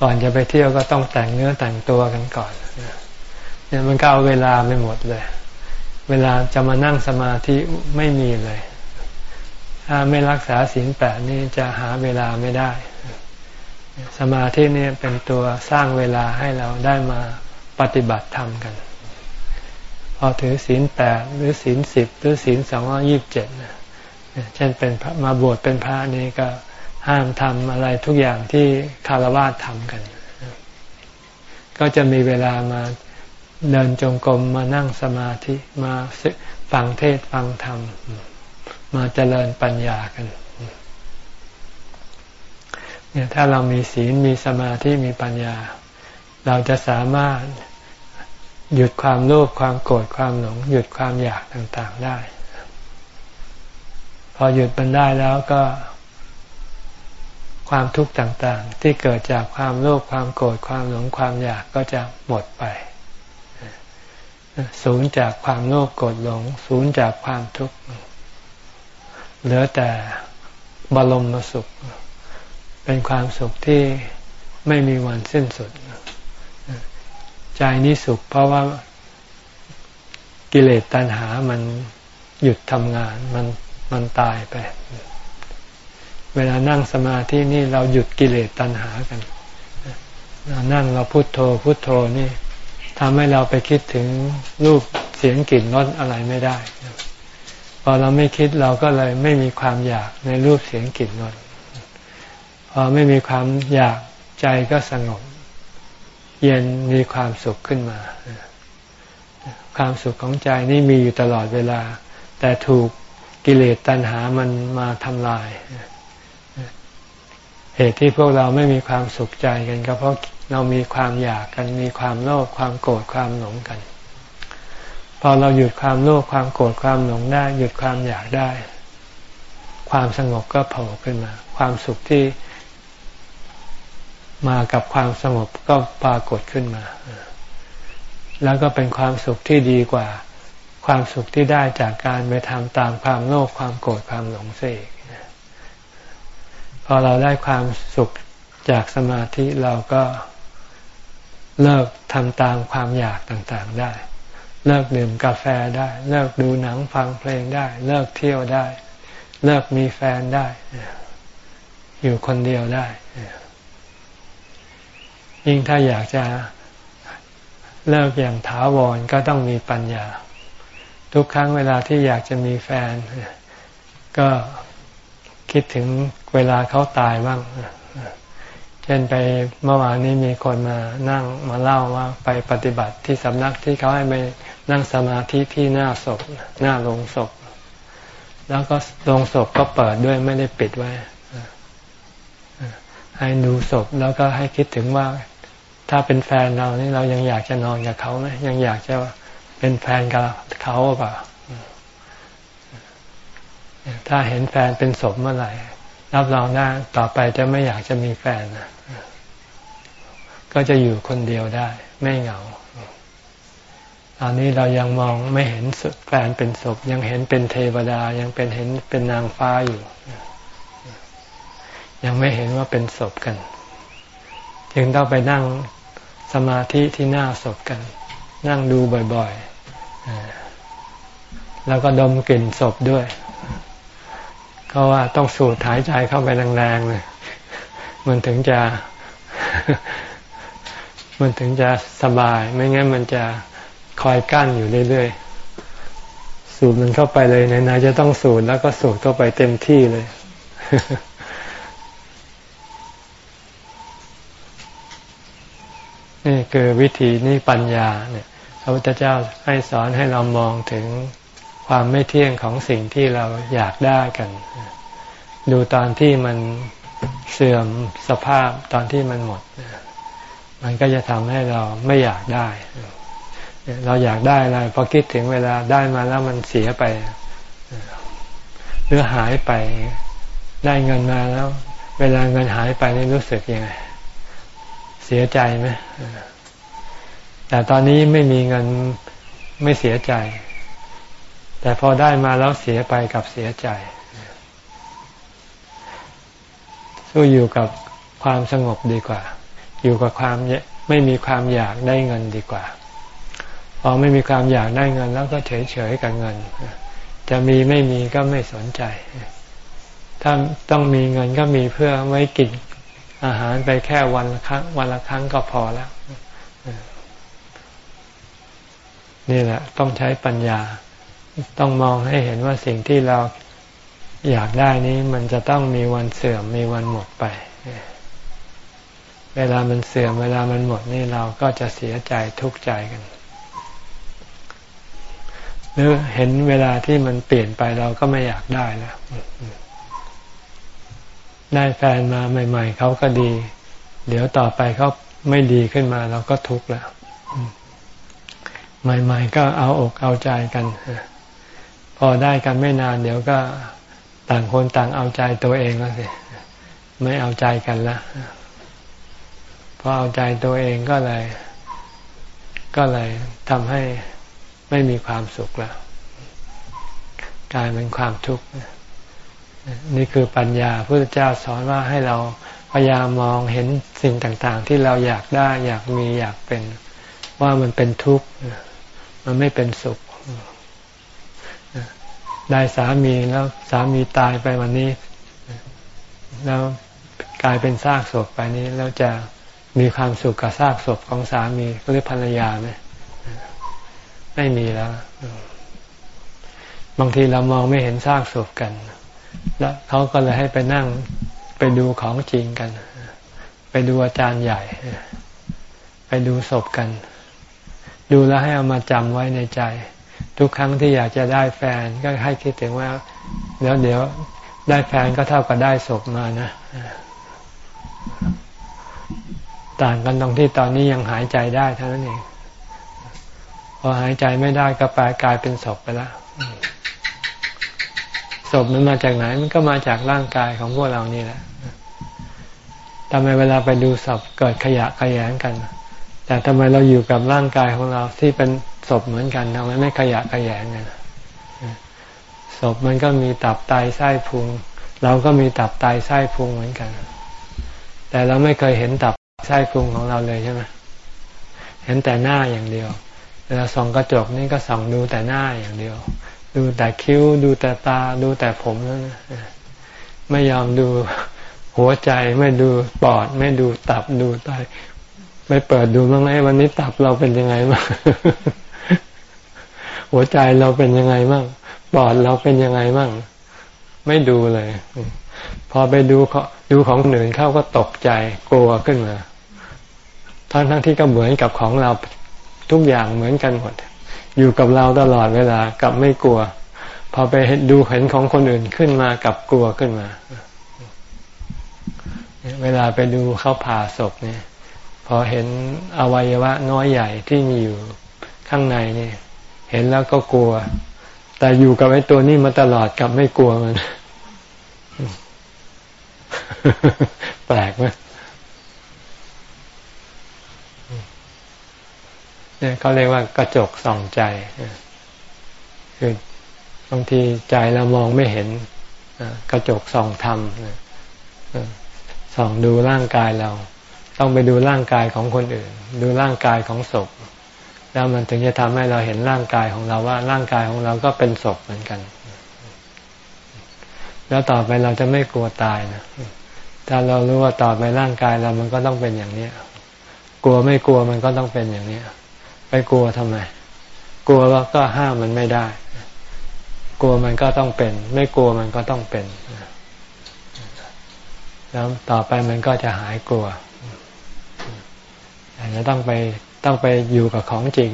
ก่อนจะไปเที่ยวก็ต้องแต่งเนื้อแต่งตัวกันก่อนเนี่ยมันก็เอาเวลาไปหมดเลย เวลาจะมานั่งสมาธิไม่มีเลย ถ้าไม่รักษาศีลแปดนี่จะหาเวลาไม่ได้ สมาธินี่เป็นตัวสร้างเวลาให้เราได้มาปฏิบัติธรรมกัน พอถือศีลแปดหรือศีลสิบหรือศีลสองร้อยี่บเจ็ด เช่นเป็นมาบวชเป็นพระนี่ก็ห้ามทำอะไรทุกอย่างที่คารวะทำกัน ก็จะมีเวลามาเดินจงกรมมานั่งสมาธิมาฟังเทศฟังธรรม มาเจริญปัญญากันเนี่ยถ้าเรามีศีลมีสมาธิมีปัญญา เราจะสามารถหยุดความโลภความโกรธความหลง หยุดความอยากต่างๆได้ อหยุดมันได้แล้วก็ ความทุกข์ต่างๆ ที่เกิดจากความโลภความโกรธความหลงความอยากก็จะหมดไปสูญจากความโลภโกรธหลงสูญจากความทุกข์เหลือแต่บรมสุข เป็นความสุขที่ไม่มีวันสิ้นสุด ใจนี้สุขเพราะว่ากิเลสตัณหามันหยุดทำงาน มัน มันตายไป เวลานั่งสมาธินี่เราหยุดกิเลสตัณหากันเรานั่งเราพุโทโธพุโทโธนี่ทำให้เราไปคิดถึงรูปเสียงกลิ่นรสอะไรไม่ได้ พอเราไม่คิดเราก็เลยไม่มีความอยากในรูปเสียงกลิ่นรสพอไม่มีความอยากใจก็สงบ เย็นมีความสุขขึ้นมา ความสุขของใจนี่มีอยู่ตลอดเวลา แต่ถูก กิเลสตัณหามันมาทำลาย เหตุที่พวกเราไม่มีความสุขใจกัน ก็เพราะเรามีความอยากกัน มีความโลภความโกรธความหลงกัน พอเราหยุดความโลภความโกรธความหลงได้ หยุดความอยากได้ ความสงบก็โผล่ขึ้นมา ความสุขที่มากับความสงบก็ปรากฏขึ้นมา แล้วก็เป็นความสุขที่ดีกว่า ความสุขที่ได้จากการไปทำตามความโลภความโกรธความหลงเสกพอเราได้ความสุขจากสมาธิเราก็เลิกทำตามความอยากต่างๆได้ เลิกดื่มกาแฟได้ เลิกดูหนังฟังเพลงได้ เลิกเที่ยวได้ เลิกมีแฟนได้ อยู่คนเดียวได้ ยิ่งถ้าอยากจะเลิกอย่างถาวรก็ต้องมีปัญญา ทุกครั้งเวลาที่อยากจะมีแฟน ก็คิดถึงเวลาเขาตายบ้าง เช่นไปเมื่อวานนี้มีคนมานั่งมาเล่าว่าไปปฏิบัติที่สำนักที่เขาให้ไปนั่งสมาธิที่หน้าศพ หน้าโรงศพ แล้วก็โรงศพก็เปิดด้วยไม่ได้ปิดไว้ ให้ดูศพแล้วก็ให้คิดถึงว่าถ้าเป็นแฟนเรานี่เรายังอยากจะนอนกับเขาไหมยังอยากจะ เป็นแฟนกับเขาเปล่าถ้าเห็นแฟนเป็นศพเมื่อไหร่ รับรองได้ต่อไปจะไม่อยากจะมีแฟนนะก็จะอยู่คนเดียวได้ ไม่เหงาตอนนี้เรายังมองไม่เห็นแฟนเป็นศพ ยังเห็นเป็นเทวดา ยังเป็นเห็นเป็นนางฟ้าอยู่ ยังไม่เห็นว่าเป็นศพกัน จึงต้องไปนั่งสมาธิที่หน้าศพกัน นั่งดูบ่อยๆ แล้วก็ดมกลิ่นศพด้วย ก็ว่าต้องสูดหายใจเข้าไปแรงๆเลยมันถึงจะ มันถึงจะสบาย ไม่งั้นมันจะคอยกั้นอยู่เรื่อยๆ สูดมันเข้าไปเลยนาจะต้องสูดแล้วก็สูดเข้าไปเต็มที่เลย นี่คือวิธีนี่ปัญญาเนี่ย พระพุทธเจ้าให้สอนให้เรามองถึงความไม่เที่ยงของสิ่งที่เราอยากได้กัน ดูตอนที่มันเสื่อมสภาพตอนที่มันหมด มันก็จะทำให้เราไม่อยากได้ เราอยากได้อะไรพอคิดถึงเวลาได้มาแล้วมันเสียไป หรือหายไปได้เงินมาแล้ว เวลาเงินหายไปนี่รู้สึกยังไง เสียใจไหม แต่ตอนนี้ไม่มีเงินไม่เสียใจ แต่พอได้มาแล้วเสียไปกับเสียใจ สู้อยู่กับความสงบดีกว่า อยู่กับความไม่มีความอยากได้เงินดีกว่า พอไม่มีความอยากได้เงิน แล้วก็เฉยเฉยกับเงิน จะมีไม่มีก็ไม่สนใจ ถ้าต้องมีเงินก็มีเพื่อไว้กินอาหารไปแค่วันละครั้งวันละครั้งก็พอแล้ว นี่แหละ ต้องใช้ปัญญา ต้องมองให้เห็นว่าสิ่งที่เราอยากได้นี้มันจะต้องมีวันเสื่อมมีวันหมดไป เวลามันเสื่อมเวลามันหมดนี่เราก็จะเสียใจทุกข์ใจกัน หรือเห็นเวลาที่มันเปลี่ยนไปเราก็ไม่อยากได้แล้วได้แฟนมาใหม่ ๆเขาก็ดี เดี๋ยวต่อไปเขาไม่ดีขึ้นมาเราก็ทุกข์แล้ว ใหม่ ๆ ก็เอาอกเอาใจกัน พอได้กันไม่นาน เดี๋ยวก็ต่างคนต่างเอาใจตัวเองแล้วสิไม่เอาใจกันละพอเอาใจตัวเองก็เลย ก็เลยทำให้ไม่มีความสุขแล้วกลายเป็นความทุกข์นี่คือปัญญาพระพุทธเจ้าสอนว่าให้เราพยายามมองเห็นสิ่งต่าง ๆ ที่เราอยากได้ อยากมีอยากเป็นว่ามันเป็นทุกข์ มันไม่เป็นสุข ได้สามีแล้วสามีตายไปวันนี้ แล้วกลายเป็นซากศพไปนี้แล้วจะมีความสุขกับซากศพของสามีหรือภรรยาไหมไม่มีแล้ว บางทีเรามองไม่เห็นซากศพกัน แล้วเขาก็เลยให้ไปนั่งไปดูของจริงกัน ไปดูอาจารย์ใหญ่ ไปดูศพกัน ดูแล้วให้เอามาจำไว้ในใจ ทุกครั้งที่อยากจะได้แฟนก็ให้คิดถึงว่าแล้วเดี๋ยวได้แฟนก็เท่ากับได้ศพมานะ ต่างกันตรงที่ตอนนี้ยังหายใจได้เท่านั้นเองพอหายใจไม่ได้ก็แปลกลายเป็นศพไปแล้วศพมันมาจากไหน มันก็มาจากร่างกายของพวกเรานี่แหละทำไมเวลาไปดูศพเกิดขยะขยงกัน แต่ทำไมเราอยู่กับร่างกายของเราที่เป็นศพเหมือนกันทำไมไม่ขยะขยงกันศพมันก็มีตับไตไส้พุง เราก็มีตับไตไส้พุงเหมือนกัน แต่เราไม่เคยเห็นตับไส้พุงของเราเลยใช่ไหมเห็นแต่หน้าอย่างเดียวเวลาส่องกระจกนี่ก็ส่องดูแต่หน้าอย่างเดียว ดูแต่คิ้ว ดูแต่ตา ดูแต่ผมนั่นไม่ยอมดูหัวใจไม่ดูปอด ไม่ดูตับดูไต ไม่เปิดดูบ้างไหมวันนี้ตับเราเป็นยังไงบ้างหัวใจเราเป็นยังไงบ้างปอดเราเป็นยังไงบ้างไม่ดูเลย พอไปดูดูของหนึ่งเข้าก็ตกใจกลัวขึ้นมาทั้งทั้งที่ก็เหมือนกับของเราทุกอย่างเหมือนกันหมด อยู่กับเราตลอดเวลากับไม่กลัว พอไปดูเห็นของคนอื่นขึ้นมากับกลัวขึ้นมา เวลาไปดูเขาผ่าศพเนี่ยพ อเห็นอวัยวะน้อยใหญ่ที่มีอยู่ข้างในนี่เห็นแล้วก็กลัว แต่อยู่กับไอ้ตัวนี้มาตลอดกับไม่กลัวมัน แปลกไหมเนี่ยเขาเรียกว่ากระจกส่องใจคือบางทีใจเรามองไม่เห็นกระจกส่องธรรมส่องดูร่างกายเรา ต้องไปดูร่างกายของคนอื่น ดูร่างกายของศพ แล้วมันถึงจะทำให้เราเห็นร่างกายของเราว่าร่างกายของเราก็เป็นศพเหมือนกัน แล้วต่อไปเราจะไม่กลัวตายนะถ้าเรารู้ว่าต่อไปร่างกายเรามันก็ต้องเป็นอย่างนี้กลัวไม่กลัวมันก็ต้องเป็นอย่างนี้ไปกลัวทำไม กลัวแล้วก็ห้ามมันไม่ได้ กลัวมันก็ต้องเป็น ไม่กลัวมันก็ต้องเป็น แล้วต่อไปมันก็จะหายกลัว แต่จะต้องไปต้องไปอยู่กับของจริง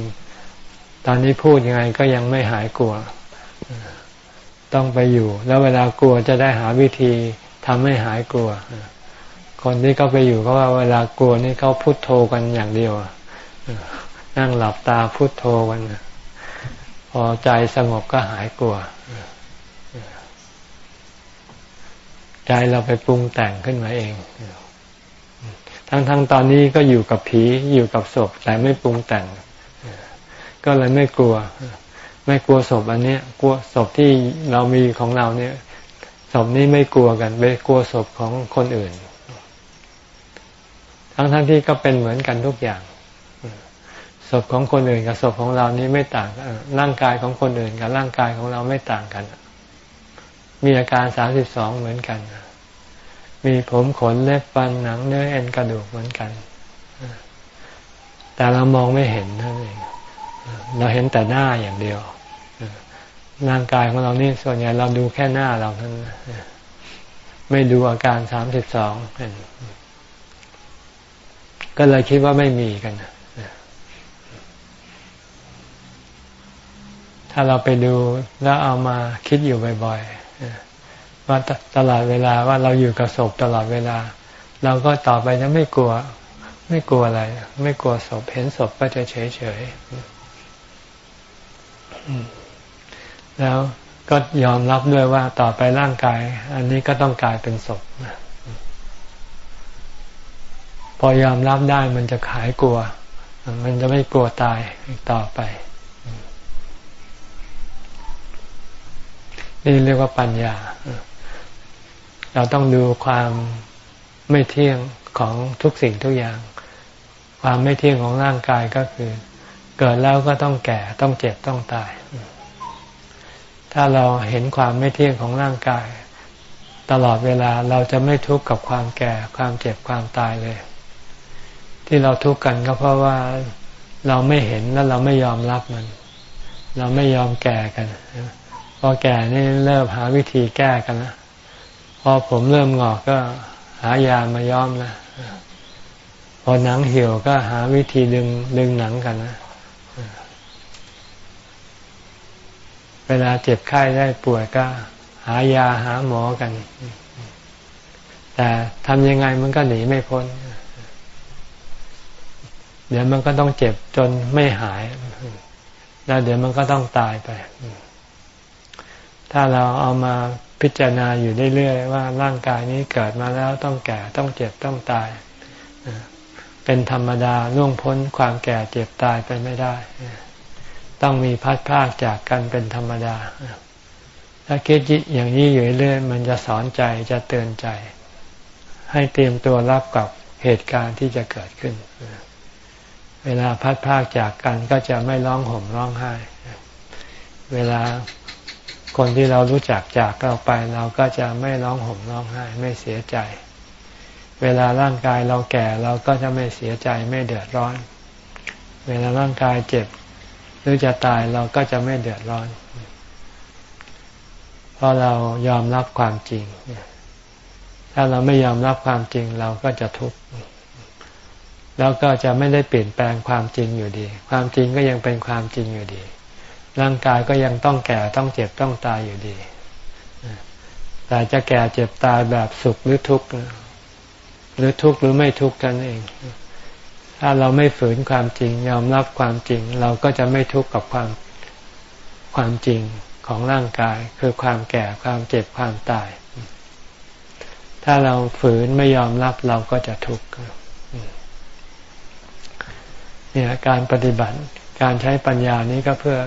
ตอนนี้พูดยังไงก็ยังไม่หายกลัว ต้องไปอยู่ แล้วเวลากลัวจะได้หาวิธีทำให้หายกลัว คนที่เขาไปอยู่ก็ว่าเวลากลัวนี่เขาพุโทโธกันอย่างเดียวนั่งหลับตาพุโทโธกันพอใจสงบก็หายกลัวใจเราไปปรุงแต่งขึ้นมาเอง ทั้งๆทตอนนี้ก็อยู่กับผีอยู่กับศพแต่ไม่ปรุงแต่ง ก็เลยไม่กลัว ไม่กลัวศพอันนี้กลัวศพที่เรามีของเราเนี่ยศพนี้ไม่กลัวกันไปกลัวศพของคนอื่น ทั้งๆทที่ก็เป็นเหมือนกันทุกอย่างศพของคนอื่นกับศพของเรานี้ไม่ต่างกันร่างกายของคนอื่นกับร่างกายของเราไม่ต่างกัน มีอาการสามสิบสองเหมือนกัน มีผมขนเล็บฟันหนังเนื้อเอ็นกระดูกเหมือนกัน แต่เรามองไม่เห็นนั่นเองเราเห็นแต่หน้าอย่างเดียวร่างกายของเรานี่ส่วนใหญ่เราดูแค่หน้าเราเท่านั้นไม่ดูอาการสามสิบสองก็เลยคิดว่าไม่มีกัน ถ้าเราไปดูแล้วเอามาคิดอยู่บ่อยๆ ว่าตลอดเวลาว่าเราอยู่กับศพตลอดเวลา เราก็ต่อไปจะไม่กลัว ไม่กลัวอะไร ไม่กลัวศพเห็นศพก็จะเฉยๆแล้วก็ยอมรับด้วยว่าต่อไปร่างกาย อันนี้ก็ต้องกลายเป็นศพพอยอมรับได้มันจะขายกลัว มันจะไม่กลัวตายต่อไป นี่เรียกว่าปัญญา เราต้องดูความไม่เที่ยงของทุกสิ่งทุกอย่าง ความไม่เที่ยงของร่างกายก็คือ เกิดแล้วก็ต้องแก่ต้องเจ็บต้องตาย ถ้าเราเห็นความไม่เที่ยงของร่างกาย ตลอดเวลาเราจะไม่ทุกข์กับความแก่ความเจ็บความตายเลย ที่เราทุกข์กันก็เพราะว่าเราไม่เห็นแล้วเราไม่ยอมรับมัน เราไม่ยอมแก่กันพอแก่นี่เริ่มหาวิธีแก้กันนะพ อผมเริ่มงอกก็หายามาย้อมนะ พอหนังเหี่ยวก็หาวิธีดึงดึงหนังกันนะ เวลาเจ็บไข้ได้ป่วยก็ หายาหาหมอกัน แต่ทำยังไงมันก็หนีไม่พ้น เดี๋ยวมันก็ต้องเจ็บจนไม่หาย แล้วเดี๋ยวมันก็ต้องตายไป ถ้าเราเอามา พิจารณาอยู่เรื่อยๆว่าร่างกายนี้เกิดมาแล้วต้องแก่ต้องเจ็บต้องตาย เป็นธรรมดาล่วงพ้นความแก่เจ็บตายไปไม่ได้ ต้องมีพัดพากจากกันเป็นธรรมดา ถ้าคิดอย่างนี้อยู่เรื่อยมันจะสอนใจจะเตือนใจ ให้เตรียมตัวรับกับเหตุการณ์ที่จะเกิดขึ้น เวลาพัดพากจากกันก็จะไม่ร้องห่มร้องไห้ เวลา คนที่เรารู้จักจากเราไป เราก็จะไม่ร้องห่มร้องไห้ไม่เสียใจ เวลาร่างกายเราแก่เราก็จะไม่เสียใจไม่เดือดร้อน เวลาร่างกายเจ็บ หรือจะตายเราก็จะไม่เดือดร้อน เพราะเรายอมรับความจริง ถ้าเราไม่ยอมรับความจริงเราก็จะทุกข์แล้วก็จะไม่ได้เปลี่ยนแปลงความจริงอยู่ดี ความจริงก็ยังเป็นความจริงอยู่ดี ร่างกายก็ยังต้องแก่ต้องเจ็บต้องตายอยู่ดี แต่จะแก่เจ็บตายแบบสุขหรือทุกข์หรือทุกข์หรือไม่ทุกข์กันเอง ถ้าเราไม่ฝืนความจริง ยอมรับความจริง เราก็จะไม่ทุกข์กับความความจริงของร่างกาย คือความแก่ความเจ็บความตาย ถ้าเราฝืนไม่ยอมรับเราก็จะทุกข์เนี่ยการปฏิบัติการใช้ปัญญานี้ก็เพื่อ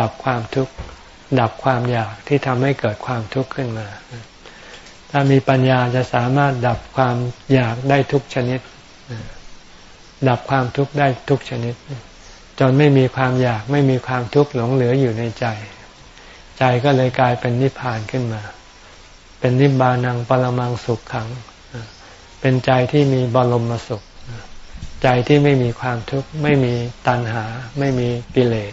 ดับความทุกข์ ดับความอยากที่ทำให้เกิดความทุกข์ขึ้นมา ถ้ามีปัญญาจะสามารถดับความอยากได้ทุกชนิด ดับความทุกข์ได้ทุกชนิด จนไม่มีความอยากไม่มีความทุกข์หลงเหลืออยู่ในใจ ใจก็เลยกลายเป็นนิพพานขึ้นมา เป็นนิบานังปรมังสุขขัง เป็นใจที่มีบรมสุข ใจที่ไม่มีความทุกข์ไม่มีตัณหาไม่มีกิเลส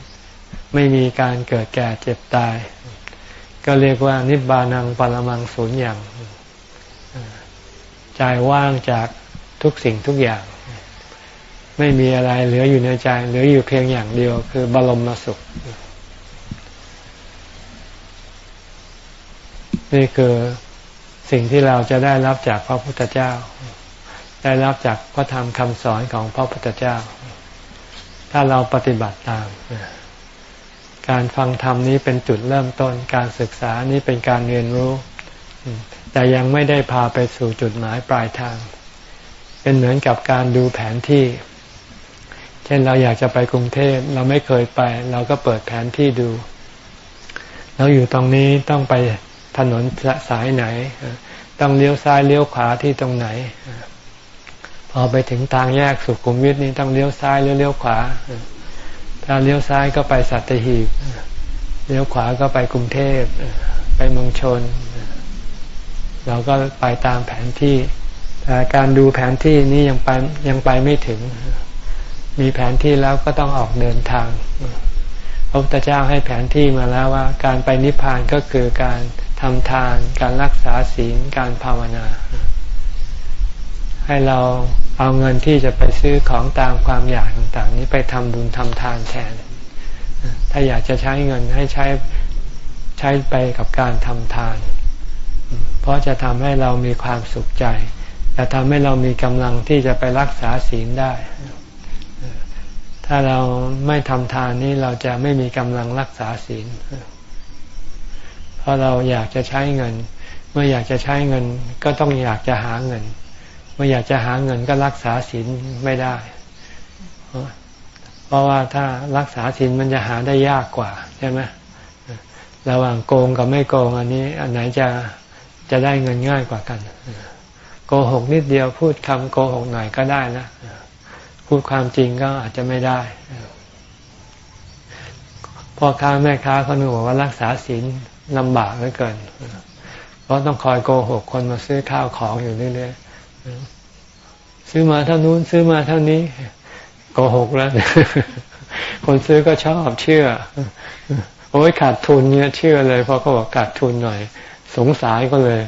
ไม่มีการเกิดแก่เจ็บตาย ก็เรียกว่านิบานังปรมังสูญอย่างใจว่างจากทุกสิ่งทุกอย่าง ไม่มีอะไรเหลืออยู่ในใจ เหลืออยู่เพียงอย่างเดียว คือบรมสุข นี่คือสิ่งที่เราจะได้รับจากพระพุทธเจ้า ได้รับจากพระธรรมคำสอนของพระพุทธเจ้า ถ้าเราปฏิบัติตาม การฟังธรรมนี้เป็นจุดเริ่มต้น การศึกษานี้เป็นการเรียนรู้ แต่ยังไม่ได้พาไปสู่จุดหมายปลายทาง เป็นเหมือนกับการดูแผนที่ เช่นเราอยากจะไปกรุงเทพเราไม่เคยไป เราก็เปิดแผนที่ดู เราอยู่ตรงนี้ต้องไปถนนสายไหน ต้องเลี้ยวซ้ายเลี้ยวขวาที่ตรงไหน พอไปถึงทางแยกสุขุมวิทนี้ต้องเลี้ยวซ้ายเลี้ยวขวา ถ้าเลี้ยวซ้ายก็ไปสัตหีบเลี้ยวขวาก็ไปกรุงเทพไปเมืองชน เราก็ไปตามแผนที่ แต่การดูแผนที่นี้ยังไปยังไปไม่ถึง มีแผนที่แล้วก็ต้องออกเดินทางพระพุทธเจ้าให้แผนที่มาแล้วว่า การไปนิพพานก็คือการทำทาน การรักษาศีลการภาวนา ให้เราเอาเงินที่จะไปซื้อของตามความอยากต่างๆ นี้ไปทำบุญทำทานแทน ถ้าอยากจะใช้เงินให้ใช้ใช้ไปกับการทำทาน เพราะจะทำให้เรามีความสุขใจจะทำให้เรามีกำลังที่จะไปรักษาศีลได้ ถ้าเราไม่ทำทานนี้เราจะไม่มีกำลังรักษาศีล เพราะเราอยากจะใช้เงิน เมื่ออยากจะใช้เงิน ก็ต้องอยากจะหาเงิน เมื่ออยากจะหาเงินก็รักษาศีลไม่ได้ เพราะว่าถ้ารักษาศีลมันจะหาได้ยากกว่าใช่ไหมระหว่างโกงกับไม่โกงอันนี้อันไหนจะจะได้เงินง่ายกว่ากัน โกหกนิดเดียวพูดคำโกหกหน่อยก็ได้นะพูดความจริงก็อาจจะไม่ได้พ่อค้าแม่ค้าเขาหนูบอกว่ารักษาศีลลำบากเหลือเกิน เพราะต้องคอยโกหกคนมาซื้อข้าวของอยู่เรื่อย ซื้อมาเท่านู้นซื้อมาเท่านี้โกหกแล้ว คนซื้อก็ชอบเชื่อ โอ้ยขาดทุนเนี่ยเชื่อเลย เพราะเขาบอกขาดทุนหน่อย สงสายก็เลย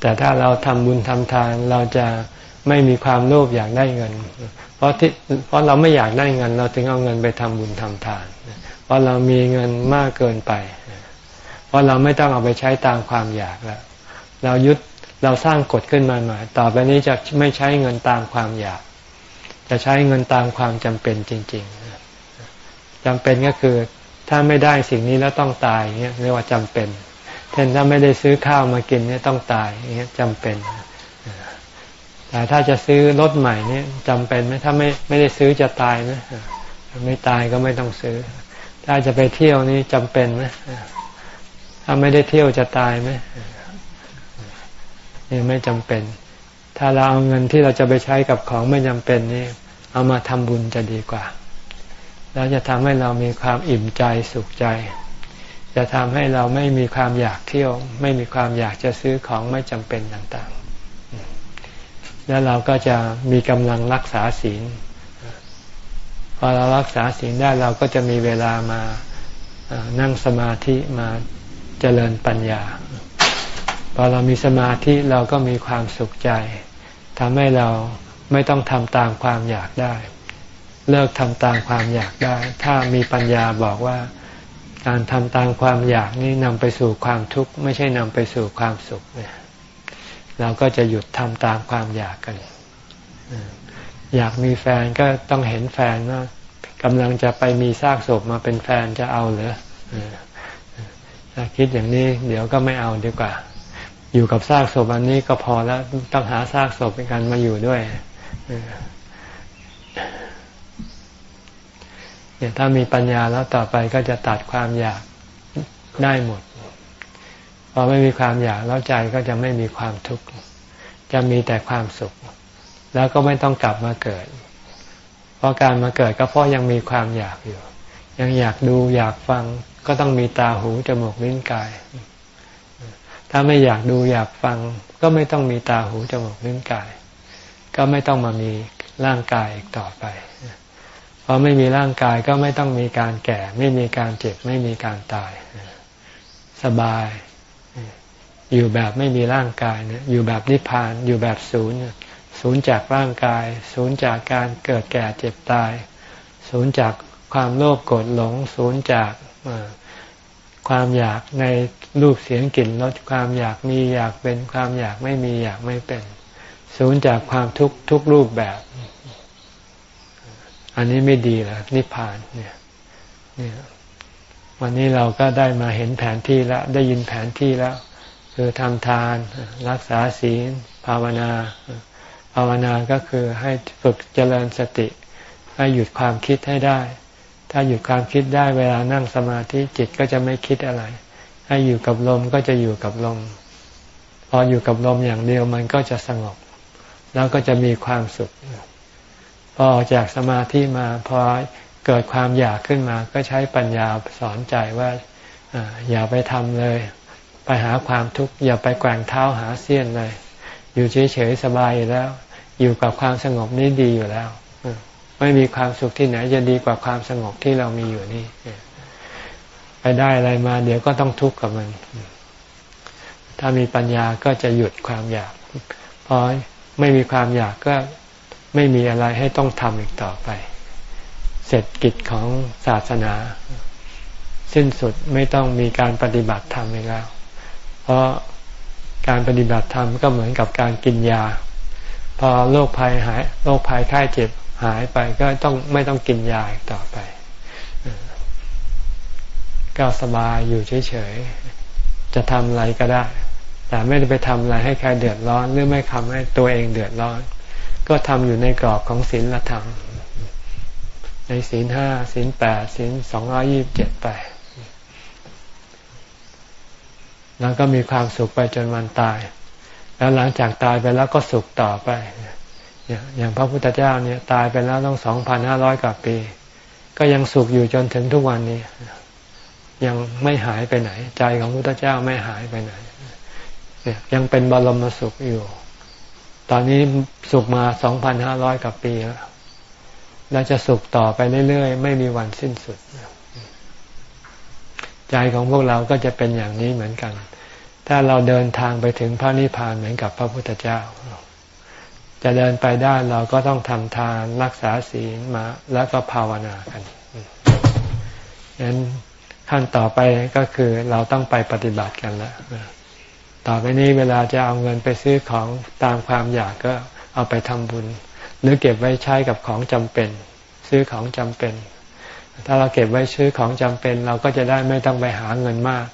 แต่ถ้าเราทำบุญทำทานเราจะไม่มีความโลภอยากได้เงิน เพราะที่เพราะเราไม่อยากได้เงิน เราถึงเอาเงินไปทำบุญทำทาน เพราะเรามีเงินมากเกินไปราะเราไม่ต้องเอาไปใช้ตามความอยากแล้ว เรายึดเราสร้างกฎขึ้นมาใหม่ต่อไปนี้จะไม่ใช้เงินตามความอยาก จะใช้เงินตามความจำเป็นจริง ๆจำเป็นก็คือถ้าไม่ได้สิ่งนี้แล้วต้องตายเงี้ยเรียกว่าจำเป็นเช่นถ้าไม่ได้ซื้อข้าวมากินเนี่ยต้องตายเงี้ยจำเป็น แต่ถ้าจะซื้อรถใหม่เนี่ยจำเป็นไหมถ้าไม่ไม่ได้ซื้อจะตายไหมไม่ตายก็ไม่ต้องซื้อ ถ้าจะไปเที่ยวนี่จำเป็นไหมถ้าไม่ได้เที่ยวจะตายไหมนี่ไม่จำเป็น ถ้าเราเอาเงินที่เราจะไปใช้กับของไม่จำเป็นนี่ เอามาทำบุญจะดีกว่า แล้วจะทำให้เรามีความอิ่มใจสุขใจ จะทำให้เราไม่มีความอยากเที่ยว ไม่มีความอยากจะซื้อของไม่จำเป็นต่างๆ แล้วเราก็จะมีกำลังรักษาศีล อเรารักษาศีลได้เราก็จะมีเวลามานั่งสมาธิมาเจริญปัญญา พอเรามีสมาธิเราก็มีความสุขใจทำให้เราไม่ต้องทำตามความอยากได้ เลิกทำตามความอยากได้ ถ้ามีปัญญาบอกว่าการทำตามความอยากนี้นำไปสู่ความทุกข์ ไม่ใช่นำไปสู่ความสุขเนี่ยเราก็จะหยุดทำตามความอยากกัน อยากมีแฟนก็ต้องเห็นแฟนว่า กำลังจะไปมีซากศพมาเป็นแฟนจะเอาเหรอถ้าคิดอย่างนี้เดี๋ยวก็ไม่เอาดีกว่า อยู่กับซากศพอันนี้ก็พอแล้วต้องหาซากศพเป็นกันมาอยู่ด้วยเนี่ยถ้ามีปัญญาแล้วต่อไปก็จะตัดความอยากได้หมดพอไม่มีความอยากแล้วใจก็จะไม่มีความทุกข์จะมีแต่ความสุข แล้วก็ไม่ต้องกลับมาเกิด ราะการมาเกิดก็เพราะยังมีความอยากอยู่ ยังอยากดูอยากฟังก็ต้องมีตาหูจมูกลิ้นกาย ถ้าไม่อยากดูอยากฟัง ก็ไม่ต้องมีตาหูจมูกลิ้นกาย ก็ไม่ต้องมามีร่างกายอีกต่อไปพอไม่มีร่างกายก็ไม่ต้องมีการแก่ ไม่มีการเจ็บ ไม่มีการตาย สบาย อยู่แบบไม่มีร่างกายเนี่ยอยู่แบบนิพพาน อยู่แบบศูนย์ ศูนย์จากร่างกายศูนย์จากการเกิดแก่เจ็บตายศูนย์จากความโลภโกรธหลงศูนย์จากความอยากในรูปเสียงกลิ่นรสความอยากมีอยากเป็นความอยากไม่มีอยากไม่เป็นศูนย์จากความทุกข์ทุกรูปแบบ อันนี้ไม่ดีล้วนิพพานเนี่ยเนี่ยวันนี้เราก็ได้มาเห็นแผนที่แล้วได้ยินแผนที่แล้ว คือทำทาน รักษาศีล ภาวนา ภาวนาก็คือให้ฝึกเจริญสติ ให้หยุดความคิดให้ได้ ถ้าหยุดความคิดได้เวลานั่งสมาธิจิตก็จะไม่คิดอะไร ให้อยู่กับลมก็จะอยู่กับลม พออยู่กับลมอย่างเดียวมันก็จะสงบ แล้วก็จะมีความสุข พอออกจากสมาธิมาพอเกิดความอยากขึ้นมาก็ใช้ปัญญาสอนใจว่าอย่าไปทำเลย ไปหาความทุกข์อย่าไปแกว่งเท้าหาเสี้ยนเลย อยู่เฉยๆสบายอยู่แล้ว อยู่กับความสงบนี่ดีอยู่แล้วไม่มีความสุขที่ไหนจะดีกว่าความสงบที่เรามีอยู่นี่ไปได้อะไรมา เดี๋ยวก็ต้องทุกข์กับมัน ถ้ามีปัญญาก็จะหยุดความอยากพอไม่มีความอยากก็ไม่มีอะไรให้ต้องทำอีกต่อไป เสร็จกิจของศาสนา สิ้นสุดไม่ต้องมีการปฏิบัติธรรมอีกแล้ว เพราะ การปฏิบัติธรรมก็เหมือนกับการกินยา พอโรคภัยหายโรคภัยไข้เจ็บหายไปก็ต้องไม่ต้องกินยาต่อไป ก็สบายอยู่เฉยๆ จะทำอะไรก็ได้ แต่ไม่ได้ไปทำอะไรให้ใครเดือดร้อน หรือไม่ทำให้ตัวเองเดือดร้อน ก็ทำอยู่ในกรอบของศีลธรรม ในศีลห้าศีลแปดศีลสองร้อยี่บเจ็ดไป แล้วก็มีความสุขไปจนวันตาย แล้วหลังจากตายไปแล้วก็สุขต่อไป อย่างพระพุทธเจ้าเนี่ยตายไปแล้วต้องสองพันห้าร้อยกว่าปี ก็ยังสุขอยู่จนถึงทุกวันนี้ ยังไม่หายไปไหน ใจของพระพุทธเจ้าไม่หายไปไหนเนี่ยยังเป็นบรมสุขอยู่ ตอนนี้สุขมาสองพันห้าร้อยกว่าปีแล้วเราจะสุขต่อไปเรื่อยๆ ไม่มีวันสิ้นสุด ใจของพวกเราก็จะเป็นอย่างนี้เหมือนกัน ถ้าเราเดินทางไปถึงพระนิพพานเหมือนกับพระพุทธเจ้า จะเดินไปได้เราก็ต้องทำทานรักษาศีลมาแล้วก็ภาวนากันฉะนั้นขั้นต่อไปก็คือเราต้องไปปฏิบัติกันแล้วต่อไปนี้เวลาจะเอาเงินไปซื้อของตามความอยากก็เอาไปทำบุญ หรือเก็บไว้ใช้กับของจำเป็น ซื้อของจำเป็น ถ้าเราเก็บไว้ซื้อของจำเป็น เราก็จะได้ไม่ต้องไปหาเงินมาก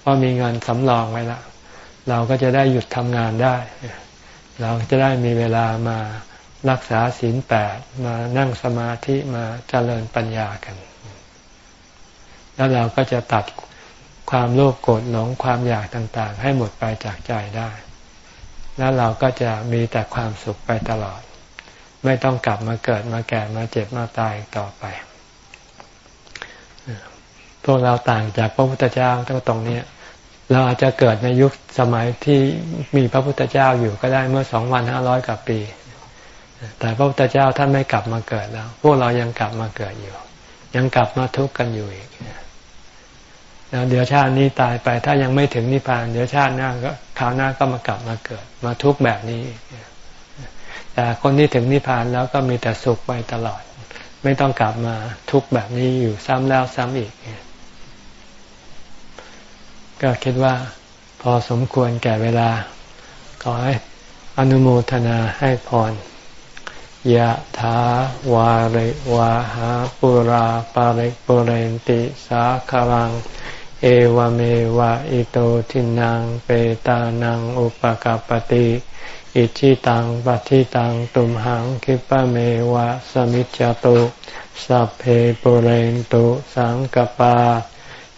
เพราะมีเงินสำรองไว้ละเราก็จะได้หยุดทำงานได้ เราจะได้มีเวลามารักษาศีลแปดมานั่งสมาธิมาเจริญปัญญากัน แล้วเราก็จะตัดความโลภโกรธหลงความอยากต่างๆ ให้หมดไปจากใจได้ แล้วเราก็จะมีแต่ความสุขไปตลอด ไม่ต้องกลับมาเกิดมาแก่มาเจ็บมาตายต่อไป พวกเราต่างจากพระพุทธเจ้าตั้งตรงนี้เราอาจจะเกิดในยุคสมัยที่มีพระพุทธเจ้าอยู่ก็ได้เมื่อสองวันห้าร้อยกว่าปี แต่พระพุทธเจ้าท่านไม่กลับมาเกิดแล้ว พวกเรายังกลับมาเกิดอยู่ ยังกลับมาทุกข์กันอยู่อีกแล้วเดี๋ยวชาตินี้ตายไป ถ้ายังไม่ถึงนิพพาน เดี๋ยวชาติหน้าก็คราวหน้าก็มากลับมาเกิด มาทุกข์แบบนี้แต่คนที่ถึงนิพพานแล้วก็มีแต่สุขไปตลอด ไม่ต้องกลับมาทุกข์แบบนี้อยู่ซ้ำแล้วซ้ำอีก ก็คิดว่าพอสมควรแก่เวลา ขอให้อนุโมทนาให้พรยะถาวาริวาหาปุราปาริปุเรนติสาคารัง เอวเมวะอิโตทินังเปตานังอุปกาปติอิชิตังปัติตังตุมหังคิปะเมวะสมิจจตุสัพเพปุเรนตุสังกปา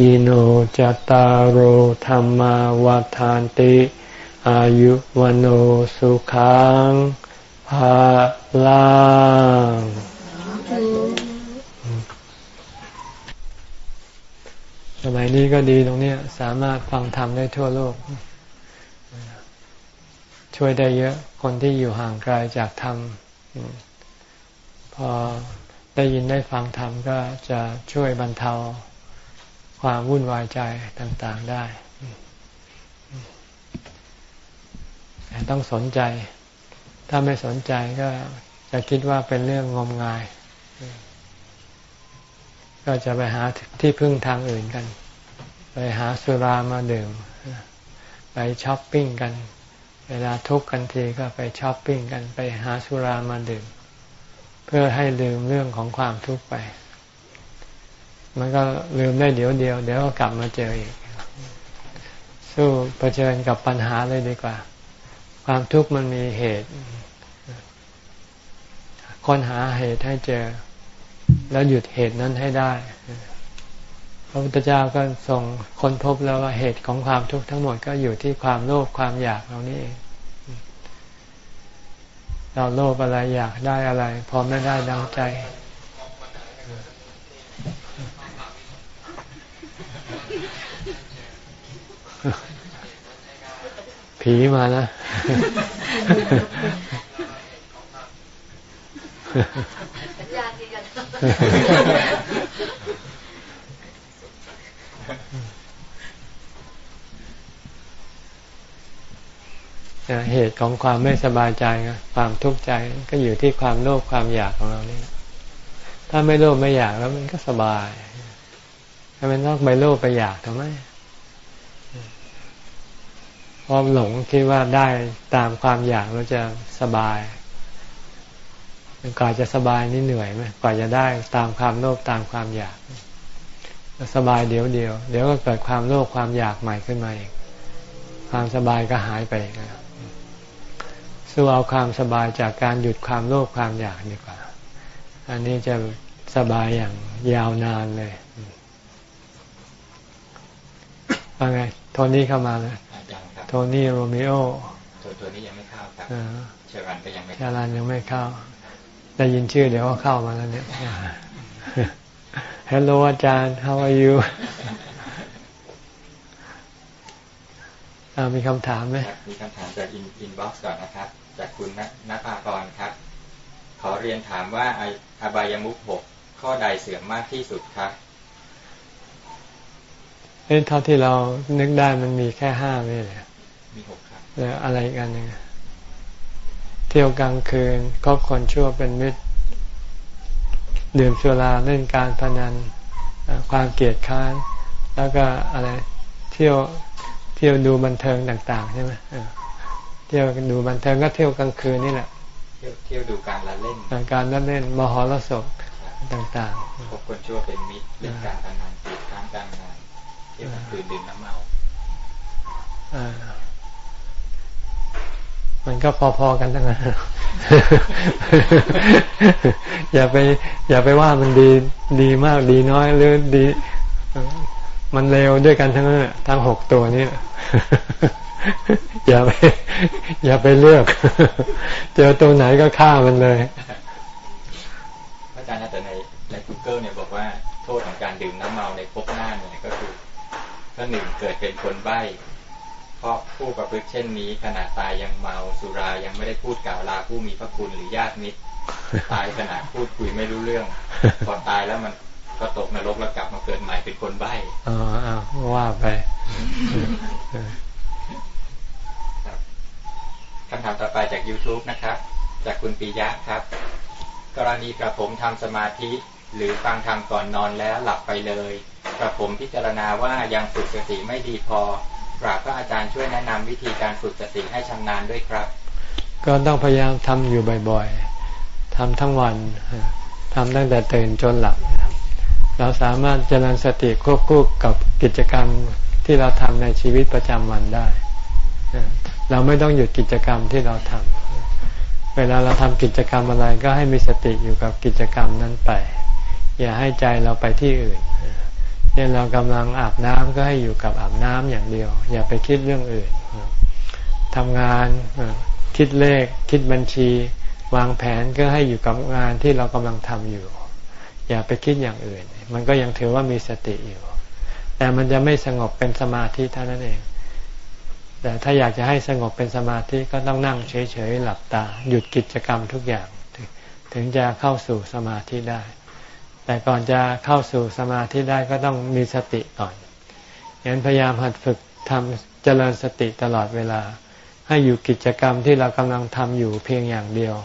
อิโนจตารโหธรรมวาทานติ อายุวโนสุขังภาลังสมัยนี้ก็ดีตรงนี้สามารถฟังธรรมได้ทั่วโลก ช่วยได้เยอะคนที่อยู่ห่างไกลจากธรรมพอได้ยินได้ฟังธรรมก็จะช่วยบรรเทา ความวุ่นวายใจต่างๆได้แต่ต้องสนใจ ถ้าไม่สนใจก็จะคิดว่าเป็นเรื่องงมงาย ก็จะไปหาที่พึ่งทางอื่นกัน ไปหาสุรามาดื่ม ไปช้อปปิ้งกัน เวลาทุกข์กันทีก็ไปช้อปปิ้งกัน ไปหาสุรามาดื่ม เพื่อให้ลืมเรื่องของความทุกข์ไป มันก็ลืมได้เดี๋ยวเดียว เดี๋ยวก็กลับมาเจออีก สู้เผชิญกับปัญหาเลยดีกว่า ความทุกข์มันมีเหตุ ค้นหาเหตุให้เจอ แล้วหยุดเหตุนั้นให้ได้พระพุทธเจ้าก็ทรงคนพบแล้วว่าเหตุของความทุกข์ทั้งหมดก็อยู่ที่ความโลภความอยากเรานี่เอง เราโลภอะไรอยากได้อะไร พอไม่ได้ดังใจ ผีมานะเหตุของความไม่สบายใจความทุกข์ใจก็อยู่ที่ความโลภความอยากของเรานี่ถ้าไม่โลภไม่อยากแล้วมันก็สบายถ้ามันต้องไปโลภไปอยากทำไม ราะหลงคิดว่าได้ตามความอยากเราจะสบายกว่าจะสบายนี่เหนื่อยไหมกว่าจะได้ตามความโลภตามความอยาก สบายเดี๋ยวเดียว เดี๋ยวก็เกิดความโลภความอยากใหม่ขึ้นมาอีกความสบายก็หายไปอีกสู้เอาความสบายจากการหยุดความโลภความอยากดีกว่า อันนี้จะสบายอย่างยาวนานเลยว่าไงโทนี่เข้ามาเลย โทนี่โรมิโอตัวตัวนี้ยังไม่เข้าครับเชรันก็ยังไม่เชรันยังไม่เข้า ได้ยินชื่อเดี๋ยวก็เข้ามาแล้วเนี่ย Hello อาจารย์ how are you มีคำถามไหมมีคำถามจาก inbox ก่อนนะครับ จากคุณนภากรครับ ขอเรียนถามว่าอบายมุขหกข้อใดเสื่อมมากที่สุดครับเท่าที่เรานึกได้มันมีแค่ห้าไม่เลย มีหกครับอะไรกันเนี่ยเที่ยวกลางคืนก็คนชั่วเป็นมิตร ดื่มสุราเล่นการพนันความเกลียดค้าน แล้วก็อะไรเที่ยวเที่ยวดูบันเทิงต่าง ๆ ใช่ไหมเที่ยวดูบันเทิงก็เที่ยวกลางคืนนี่แหละเที่ยวเที่ยวดูการละเล่น การละเล่นมหรสพต่างๆพบคนชั่วเป็นมิตรเล่นการพนันติดค้างการงานเที่ยวกลางคืนดื่มน้ำเมา มันก็พอๆกันทั้งนั้นอย่าไป อย่าไปว่ามันดีดีมากดีน้อยหรือดี มันเลวด้วยกันทั้งนั้นทั้งหกตัวนี้อย่าไป อย่าไปเลือก เจอตัวไหนก็ฆ่ามันเลยอาจารย์แต่ในใน Google เนี่ยบอกว่าโทษของการดื่มน้ำเมาในภพหน้าเนี่ยก็คือถ้าหนึ่งเกิดเป็นคนใบ้ เพราะผู้ประพฤติเช่นนี้ขณะตายยังเมาสุรายังไม่ได้พูดกล่าวลาผู้มีพระคุณหรือญาติมิตร ตายขณะพูดคุยไม่รู้เรื่องพอตายแล้วมันก็ตกนรกแล้วกลับมาเกิดใหม่เป็นคนใบ้อ๋อว่าไปคำถามต่อไปจาก YouTube นะครับ จากคุณปียะครับ กรณีกระผมทำสมาธิ หรือฟังธรรมก่อนนอนแล้วหลับไปเลย กระผมพิจารณาว่ายังฝึกสติไม่ดีพอ กราบพระอาจารย์ช่วยแนะนำวิธีการฝึกสติให้ชำนาญด้วยครับ ก็ต้องพยายามทำอยู่บ่อยๆทำทั้งวันทำตั้งแต่ตื่นจนหลับ เราสามารถเจริญสติควบคู่กับกิจกรรมที่เราทำในชีวิตประจำวันได้ เราไม่ต้องหยุดกิจกรรมที่เราทำเวลาเราทำกิจกรรมอะไรก็ให้มีสติอยู่กับกิจกรรมนั้นไป อย่าให้ใจเราไปที่อื่น เช่นเรากำลังอาบน้ำก็ให้อยู่กับอาบน้ำอย่างเดียว อย่าไปคิดเรื่องอื่นทำงานคิดเลข คิดบัญชี วางแผนก็ให้อยู่กับงานที่เรากำลังทำอยู่ อย่าไปคิดอย่างอื่น มันก็ยังถือว่ามีสติอยู่ แต่มันจะไม่สงบเป็นสมาธิเท่านั้นเอง แต่ถ้าอยากจะให้สงบเป็นสมาธิก็ต้องนั่งเฉยๆหลับตา หยุดกิจกรรมทุกอย่าง ถึงจะเข้าสู่สมาธิได้ แต่ก่อนจะเข้าสู่สมาธิได้ก็ต้องมีสติก่อนอย่างพยายามหัดฝึกทำเจริญสติตลอดเวลา ให้อยู่กิจกรรมที่เรากำลังทำอยู่เพียงอย่างเดียว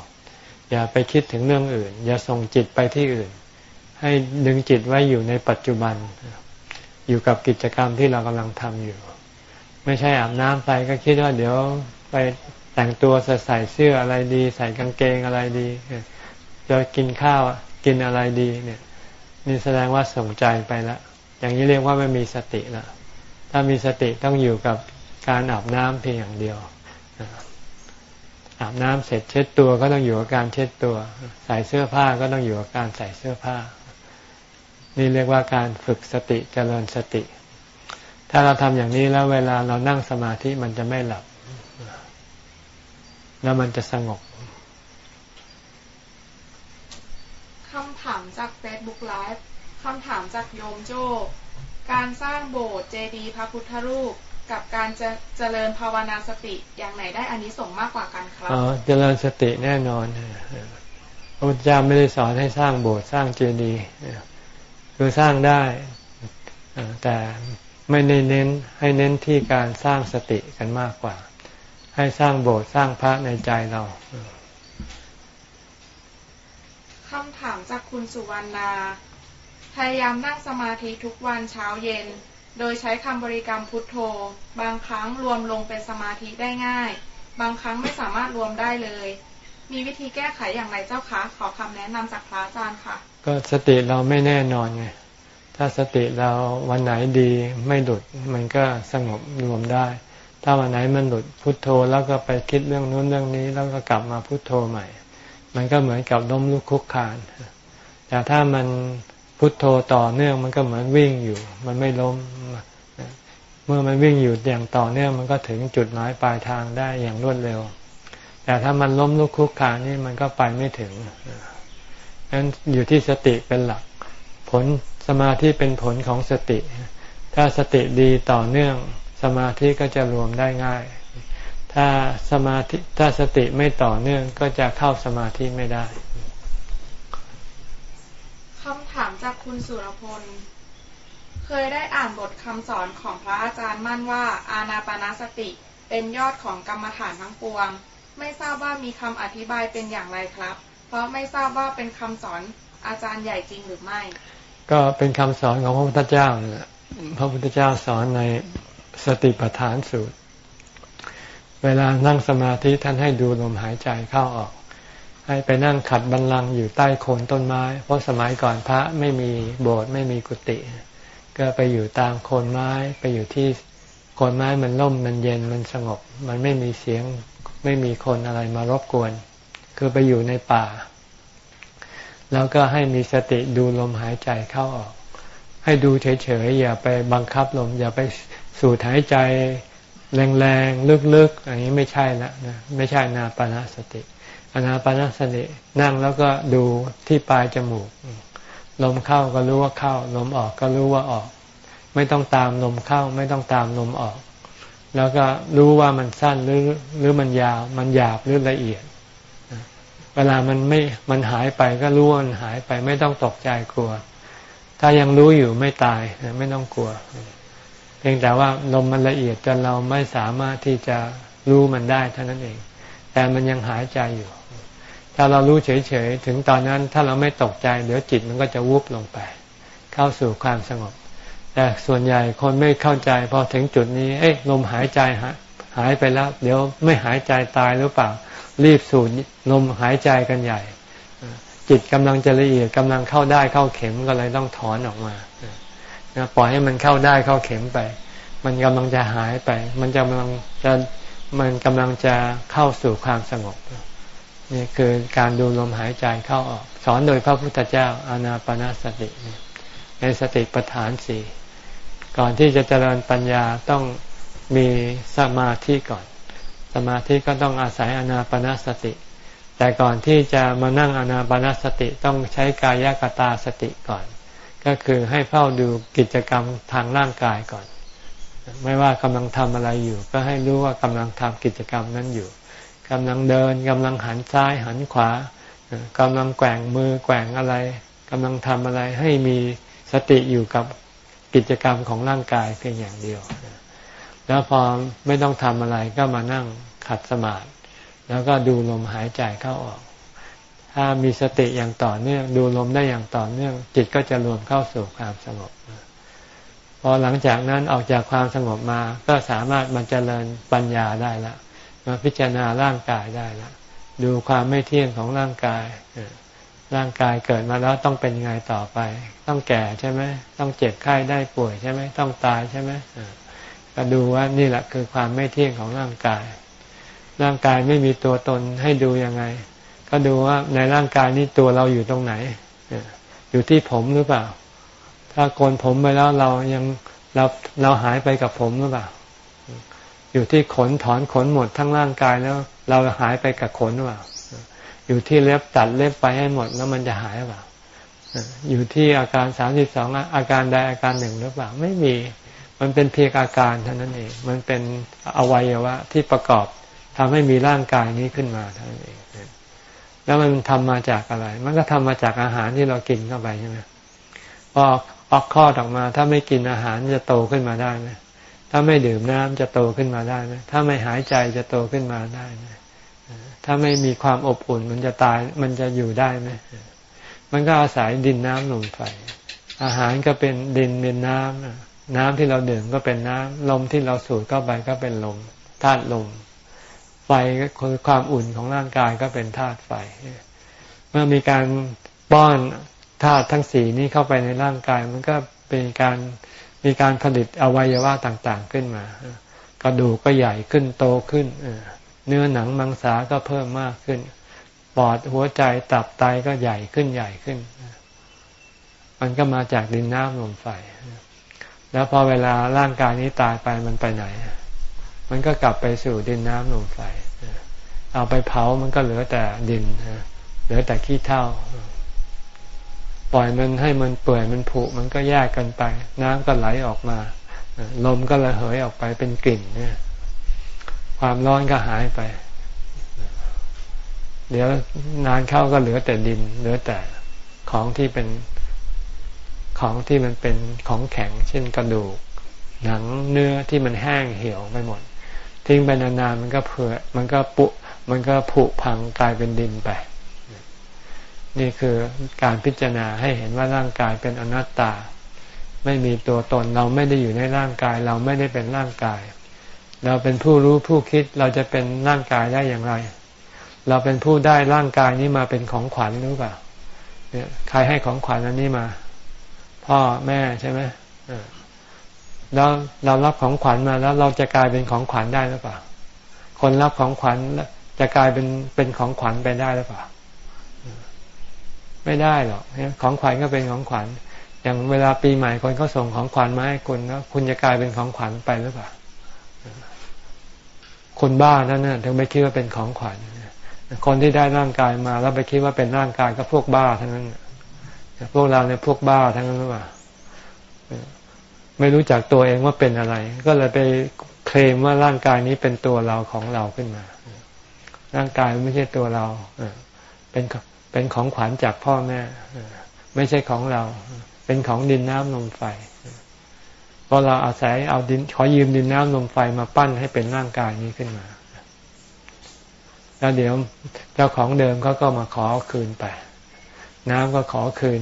อย่าไปคิดถึงเรื่องอื่น อย่าส่งจิตไปที่อื่น ให้ดึงจิตไว้อยู่ในปัจจุบัน อยู่กับกิจกรรมที่เรากำลังทำอยู่ ไม่ใช่อาบน้ำไปก็คิดว่าเดี๋ยวไปแต่งตัวใส่เสื้ออะไรดี ใส่กางเกงอะไรดีจะกินข้าวกินอะไรดีเนี่ย นี่แสดงว่าส่งใจไปแล้วอย่างนี้เรียกว่าไม่มีสติแล้วถ้ามีสติต้องอยู่กับการอาบน้ำเพียงอย่างเดียวอาบน้ำเสร็จเช็ดตัวก็ต้องอยู่กับการเช็ดตัว ใส่เสื้อผ้าก็ต้องอยู่กับการใส่เสื้อผ้า นี่เรียกว่าการฝึกสติเจริญสติ ถ้าเราทำอย่างนี้แล้วเวลาเรานั่งสมาธิมันจะไม่หลับ แล้วมันจะสงบคำ ถามจากเฟซบุ๊กไลฟ์คำถามจากโยมโจ การสร้างโบสถ์เจดีย์พระพุทธรูป กับการจะเจริญภาวนาสติอย่างไหนได้อันนี้ส่งมากกว่ากันครับอ๋อเจริญสติแน่นอนพระพุทธเจ้าไม่ได้สอนให้สร้างโบสถ์สร้างเจดีย์คือสร้างได้แต่ไม่ได้เน้นให้เน้นที่การสร้างสติกันมากกว่า ให้สร้างโบสถ์สร้างพระในใจเรา คำถามจากคุณสุวรรณา พยายามนั่งสมาธิทุกวันเช้าเย็น โดยใช้คำบริกรรมพุทโธ บางครั้งรวมลงเป็นสมาธิได้ง่าย บางครั้งไม่สามารถรวมได้เลย มีวิธีแก้ไขอย่างไรเจ้าคะ ขอคำแนะนำจากพระอาจารย์ค่ะ ก็สติเราไม่แน่นอนไง ถ้าสติเราวันไหนดีไม่หลุดมันก็สงบรวมได้ ถ้าวันไหนมันหลุดพุทโธแล้วก็ไปคิดเรื่องนู้นเรื่องนี้ แล้วก็กลับมาพุทโธใหม่ มันก็เหมือนกับล้มลุกคุกคาน แต่ถ้ามันพุทโธต่อเนื่องมันก็เหมือนวิ่งอยู่ มันไม่ล้ม เมื่อมันวิ่งอยู่อย่างต่อเนื่องมันก็ถึงจุดหมายปลายทางได้อย่างรวดเร็ว แต่ถ้ามันล้มลุกคุกคานนี่มันก็ไปไม่ถึงนั้นอยู่ที่สติเป็นหลัก ผลสมาธิเป็นผลของสติ ถ้าสติดีต่อเนื่องสมาธิก็จะรวมได้ง่าย ถ้าสมาธิถ้าสติไม่ต่อเนื่องก็จะเข้าสมาธิไม่ได้คำถามจากคุณสุรพล เคยได้อ่านบทคำสอนของพระอาจารย์มั่นว่า อาณาปณสติเป็นยอดของกรรมฐานทั้งปวง ไม่ทราบว่ามีคำอธิบายเป็นอย่างไรครับ เพราะไม่ทราบว่าเป็นคำสอนอาจารย์ใหญ่จริงหรือไม่ ก็เป็นคำสอนของพระพุทธเจ้าเนี่ยพระพุทธเจ้าสอนในสติปัฏฐานสูตร เวลานั่งสมาธิท่านให้ดูลมหายใจเข้าออก ให้ไปนั่งขัดบันลังอยู่ใต้โคนต้นไม้ เพราะสมัยก่อนพระไม่มีโบสถ์ไม่มีกุฏิก็ไปอยู่ตามโคนไม้ไปอยู่ที่โคนไม้มันร่มมันเย็นมันสงบ มันไม่มีเสียงไม่มีคนอะไรมารบกวน คือไปอยู่ในป่า แล้วก็ให้มีสติดูลมหายใจเข้าออก ให้ดูเฉยๆอย่าไปบังคับลม อย่าไปสูดหายใจ แรงๆลึกๆอันนี้ไม่ใช่ละนะไม่ใช่นาปนาสติอนาปนาสตินั่งแล้วก็ดูที่ปลายจมูก ลมเข้าก็รู้ว่าเข้า ลมออกก็รู้ว่าออก ไม่ต้องตามลมเข้า ไม่ต้องตามลมออก แล้วก็รู้ว่ามันสั้นหรือหรือมันยาว มันหยาบหรือละเอียด เวลามันไม่มันหายไปก็รู้ว่ามันหายไป ไม่ต้องตกใจกลัว ถ้ายังรู้อยู่ไม่ตายไม่ต้องกลัว พียงแต่ว่าลมมันละเอียดจนเราไม่สามารถที่จะรู้มันได้เท่านั้นเอง แต่มันยังหายใจอยู่ ถ้าเรารู้เฉยๆ ถึงตอนนั้นถ้าเราไม่ตกใจ เดี๋ยวจิตมันก็จะวุบลงไป เข้าสู่ความสงบ แต่ส่วนใหญ่คนไม่เข้าใจ พอถึงจุดนี้ เอ๊ะลมหายใจหายหายไปแล้ว เดี๋ยวไม่หายใจตายหรือเปล่า รีบสูดลมหายใจกันใหญ่ จิตกำลังจะละเอียดกำลังเข้าได้เข้าเข็มก็เลยต้องถอนออกมา ปล่อยให้มันเข้าได้เข้าเข็มไป มันกำลังจะหายไป มันจะกำลังจะมันกำลังจะเข้าสู่ความสงบนี่คือการดูลมหายใจเข้าออก สอนโดยพระพุทธเจ้าอานาปนาสติ ในสติปัฏฐานสี่ก่อนที่จะเจริญปัญญาต้องมีสมาธิก่อน สมาธิก็ต้องอาศัยอานาปนาสติ แต่ก่อนที่จะมานั่งอานาปนาสติต้องใช้กายกตาสติก่อน ก็คือให้เฝ้าดูกิจกรรมทางร่างกายก่อน ไม่ว่ากำลังทำอะไรอยู่ ก็ให้รู้ว่ากำลังทำกิจกรรมนั้นอยู่กำลังเดินกำลังหันซ้ายหันขวากำลังแกว่งมือแกว่งอะไรกำลังทำอะไรให้มีสติอยู่กับกิจกรรมของร่างกายเพียงอย่างเดียว แล้วพอไม่ต้องทำอะไรก็มานั่งขัดสมาธิแล้วก็ดูลมหายใจเข้าออก ถ้ามีสติอย่างต่อเนื่อง ดูลมได้อย่างต่อเนื่อง จิตก็จะรวมเข้าสู่ความสงบพอหลังจากนั้นออกจากความสงบมาก็สามารถมันเจริญปัญญาได้ละมาพิจารณาร่างกายได้ละดูความไม่เที่ยงของร่างกายร่างกายเกิดมาแล้วต้องเป็นยังไงต่อไป ต้องแก่ใช่ไหมต้องเจ็บไข้ได้ป่วยใช่ไหมต้องตายใช่ไหมก็ดูว่านี่แหละคือความไม่เที่ยงของร่างกาย ร่างกายไม่มีตัวตนให้ดูยังไง ก็ดูว่าในร่างกายนี้ตัวเราอยู่ตรงไหน อยู่ที่ผมหรือเปล่า ถ้าโกนผมไปแล้วเรายังเราเราหายไปกับผมหรือเปล่า อยู่ที่ขนถอนขนหมดทั้งร่างกายแล้ว เราหายไปกับขนหรือเปล่า อยู่ที่เล็บตัดเล็บไปให้หมดแล้วมันจะหายหรือเปล่า อยู่ที่อาการสามสิบสองอาการใดอาการหนึ่งหรือเปล่า ไม่มี มันเป็นเพียงอาการเท่านั้นเอง มันเป็นอวัยวะที่ประกอบทำให้มีร่างกายนี้ขึ้นมาเท่านั้นเอง แล้วมันทำมาจากอะไร มันก็ทำมาจากอาหารที่เรากินเข้าไปใช่ไหมพอออกข้อออกมา ถ้าไม่กินอาหารจะโตขึ้นมาได้ไหมถ้าไม่ดื่มน้ำจะโตขึ้นมาได้ไหมถ้าไม่หายใจจะโตขึ้นมาได้ไหมถ้าไม่มีความอบอุ่นมันจะตายมันจะอยู่ได้ไหมมันก็อาศัยดินน้ำลมไฟอาหารก็เป็นดินเป็นน้ำน้ำที่เราดื่มก็เป็นน้ำลมที่เราสูดเข้าไปก็เป็นลมธาตุลม ไฟก็คือความอุ่นของร่างกายก็เป็นธาตุไฟ เมื่อมีการป้อนธาตุทั้งสี่นี้เข้าไปในร่างกาย มันก็เป็นการมีการผลิตอวัยวะต่างๆขึ้นมากระดูกก็ใหญ่ขึ้นโตขึ้นเนื้อหนังมังสาก็เพิ่มมากขึ้น ปอดหัวใจตับไตก็ใหญ่ขึ้นใหญ่ขึ้น มันก็มาจากดินน้ำลมไฟ แล้วพอเวลาร่างกายนี้ตายไปมันไปไหน มันก็กลับไปสู่ดินน้ำลมไฟเอาไปเผามันก็เหลือแต่ดินเหลือแต่ขี้เถ้าปล่อยมันให้มันเปื่อยมันผุมันก็แยกกันไป น้ำก็ไหลออกมาลมก็ระเหยออกไปเป็นกลิ่นเนี่ยความร้อนก็หายไป เดี๋ยวนานเข้าก็เหลือแต่ดิน เหลือแต่ของที่เป็นของที่มันเป็นของแข็ง เช่นกระดูก หนังเนื้อที่มันแห้งเหี่ยวไปหมด ทิ้งไปนานๆมันก็เผื่อมันก็ปุมันก็ผุพังกลายเป็นดินไป นี่คือการพิจารณาให้เห็นว่าร่างกายเป็นอนัตตา ไม่มีตัวตนเราไม่ได้อยู่ในร่างกาย เราไม่ได้เป็นร่างกาย เราเป็นผู้รู้ผู้คิดเราจะเป็นร่างกายได้อย่างไร เราเป็นผู้ได้ร่างกายนี้มาเป็นของขวัญหรือเปล่าเนี่ยใครให้ของขวัญอันนี้มา พ่อแม่ใช่ไหม แล้วเรารับของขวัญมาแล้วเราจะกลายเป็นของขวัญได้หรือเปล่า คนรับของขวัญจะกลายเป็นเป็นของขวัญไปได้หรือเปล่า ไม่ได้หรอกของขวัญก็เป็นของขวัญ อย่างเวลาปีใหม่คนก็ส่งของขวัญมาให้คุณแล้วคุณจะกลายเป็นของขวัญไปหรือเปล่า คนบ้านั่นน่ะถึงไม่คิดว่าเป็นของขวัญ คนที่ได้ร่างกายมา แล้วไปคิดว่าเป็นร่างกายก็พวกบ้าทั้งนั้นพวกเราเนี่ยพวกบ้าทั้งนั้นหรือเปล่า ไม่รู้จักตัวเองว่าเป็นอะไร ก็เลยไปเคลมว่าร่างกายนี้เป็นตัวเราของเราขึ้นมา ร่างกายไม่ใช่ตัวเราเป็นเป็นของขวัญจากพ่อแม่ไม่ใช่ของเรา เป็นของดินน้ำลมไฟเพราะเราอาศัยเอาดินขอยืมดินน้ำลมไฟมาปั้นให้เป็นร่างกายนี้ขึ้นมา แล้วเดี๋ยวเจ้าของเดิมเขาก็มาขอคืนไป น้ำก็ขอคืน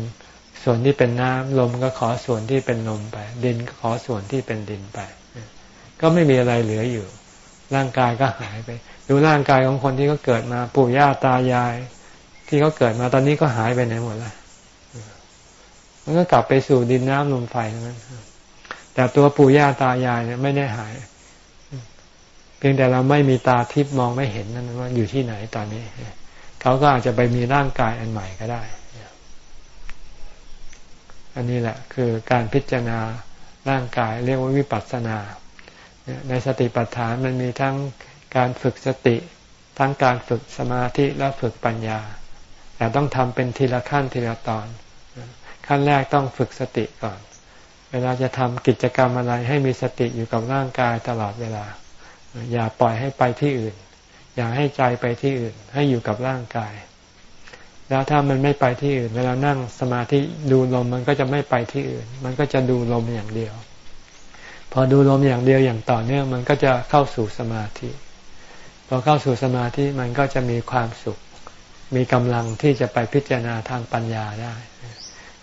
ส่วนที่เป็นน้ำลมก็ขอส่วนที่เป็นลมไป ดินก็ขอส่วนที่เป็นดินไป ก็ไม่มีอะไรเหลืออยู่ ร่างกายก็หายไป ดูร่างกายของคนที่เขาเกิดมาปู่ย่าตายาย ที่เขาเกิดมาตอนนี้ก็หายไปไหนหมดแล้วมันก็กลับไปสู่ดินน้ำลมไฟนั้นแต่ตัวปู่ย่าตายายเนี่ยไม่ได้หาย เพียงแต่เราไม่มีตาทิพย์มองไม่เห็นนั่นว่าอยู่ที่ไหนตอนนี้ เขาก็อาจจะไปมีร่างกายอันใหม่ก็ได้ อันนี้แหละคือการพิจารณาร่างกายเรียกว่าวิปัสสนา ในสติปัฏฐานมันมีทั้งการฝึกสติ ทั้งการฝึกสมาธิและฝึกปัญญา แต่ต้องทำเป็นทีละขั้นทีละตอน ขั้นแรกต้องฝึกสติก่อน เวลาจะทำกิจกรรมอะไรให้มีสติอยู่กับร่างกายตลอดเวลา อย่าปล่อยให้ไปที่อื่น อย่าให้ใจไปที่อื่น ให้อยู่กับร่างกาย แล้วถ้ามันไม่ไปที่อื่น เวลานั่งสมาธิดูลมมันก็จะไม่ไปที่อื่น มันก็จะดูลมอย่างเดียว พอดูลมอย่างเดียวอย่างต่อเนื่องมันก็จะเข้าสู่สมาธิ พอเข้าสู่สมาธิมันก็จะมีความสุข มีกำลังที่จะไปพิจารณาทางปัญญาได้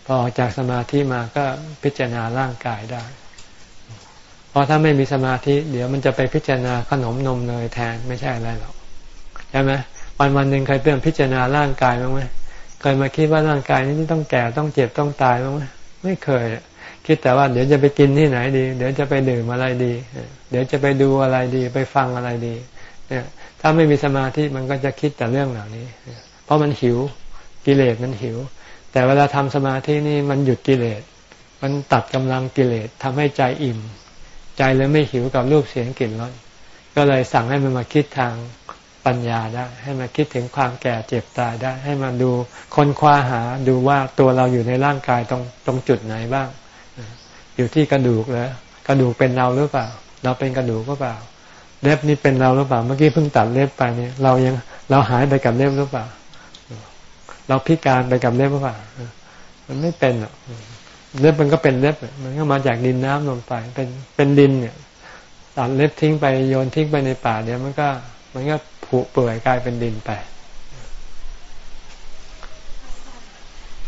พอออกจากสมาธิมาก็พิจารณาร่างกายได้เพราะถ้าไม่มีสมาธิ เดี๋ยวมันจะไปพิจารณาขนมนมเนยแทนไม่ใช่อะไรหรอกใช่ไหมวันวันหนึ่งเคยเปลี่ยนพิจารณาร่างกายบ้างไหม เคยมาคิดว่าร่างกายนี้ต้องแก่ต้องเจ็บต้องตายบ้างไหมไม่เคย คิดแต่ว่าเดี๋ยวจะไปกินที่ไหนดี เดี๋ยวจะไปดื่มอะไรดี เดี๋ยวจะไปดูอะไรดี ไปฟังอะไรดี เนี่ย ถ้าไม่มีสมาธิมันก็จะคิดแต่เรื่องเหล่านี้ เพราะมันหิวกิเลสมันหิว แต่เวลาทำสมาธินี่มันหยุดกิเลส มันตัดกำลังกิเลสทำให้ใจอิ่ม ใจเลยไม่หิวกับรูปเสียงกลิ่นรสก็เลยสั่งให้มันมาคิดทาง ปัญญาได้ ให้มาคิดถึงความแก่เจ็บตายได้ ให้มาดูค้นคว้าหาดูว่าตัวเราอยู่ในร่างกายตรงตรงจุดไหนบ้าง อยู่ที่กระดูกแล้วกระดูกเป็นเราหรือเปล่า เราเป็นกระดูกหรือเปล่า เล็บนี่เป็นเราหรือเปล่า เมื่อกี้เพิ่งตัดเล็บไปเนี่ยเรายังเราหายไปกับเล็บหรือเปล่า เราพิการไปกับเล็บหรือเปล่า มันไม่เป็นหรอกเล็บมันก็เป็นเล็บ มันก็มาจากดินน้ำลมไฟเป็นเป็นดินเนี่ยตัดเล็บทิ้งไปโยนทิ้งไปในป่าเดี๋ยวมันก็ มันก็ผุเปื่อยกลายเป็นดินไป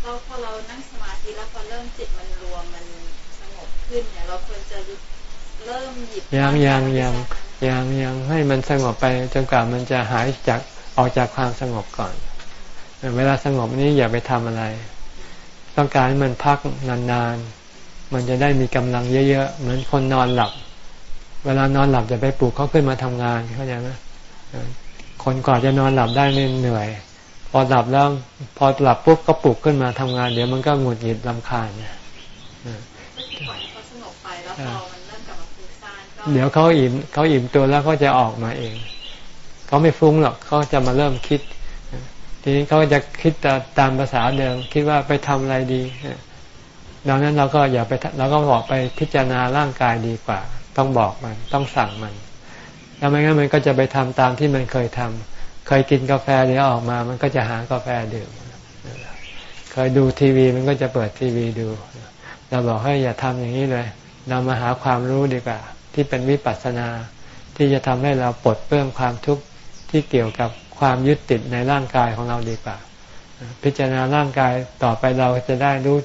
เราพอเรานั่งสมาธิแล้วพอเริ่มจิตมันรวมมันสงบขึ้นเนี่ยเราควรจะเริ่มหยิบยังยังยังยังยังให้มันสงบไปจนกว่ามันจะหายจากออกจากความสงบก่อน เวลาสงบนี้อย่าไปทำอะไร ต้องการให้มันพักนานๆ มันจะได้มีกำลังเยอะๆ เหมือนคนนอนหลับ เวลานอนหลับจะไปปลุกเขาขึ้นมาทำงานเข้าใจไหม คนกว่าจะนอนหลับได้ไม่เหนื่อย พอหลับแล้วพอหลับปุ๊บก็ปลุกขึ้นมาทำงาน เดี๋ยวมันก็หงุดหงิดลำคาญเนี่ยเดี๋ยวเขาอิ่มเขาอิ่มตัวแล้วก็จะออกมาเอง เขาไม่ฟุ้งหรอกเขาจะมาเริ่มคิด ทีนี้เขาจะคิดตามภาษาเดิม คิดว่าไปทำอะไรดีดังนั้นเราก็อย่าไปเราก็บอกไปพิจารณาร่างกายดีกว่า ต้องบอกมันต้องสั่งมัน ถ้าไม่งั้นมันก็จะไปทำตามที่มันเคยทำเคยกินกาแฟเดี๋ยวออกมา มันก็จะหากาแฟดื่ม เคยดูทีวีมันก็จะเปิดทีวีดู เราบอกให้อย่าทำอย่างนี้เลย เรามาหาความรู้ดีกว่า ที่เป็นวิปัสสนา ที่จะทำให้เราปลดเปลื้องความทุกข์ที่เกี่ยวกับความยึดติดในร่างกายของเราดีกว่า พิจารณาร่างกายต่อไปเราจะได้รู้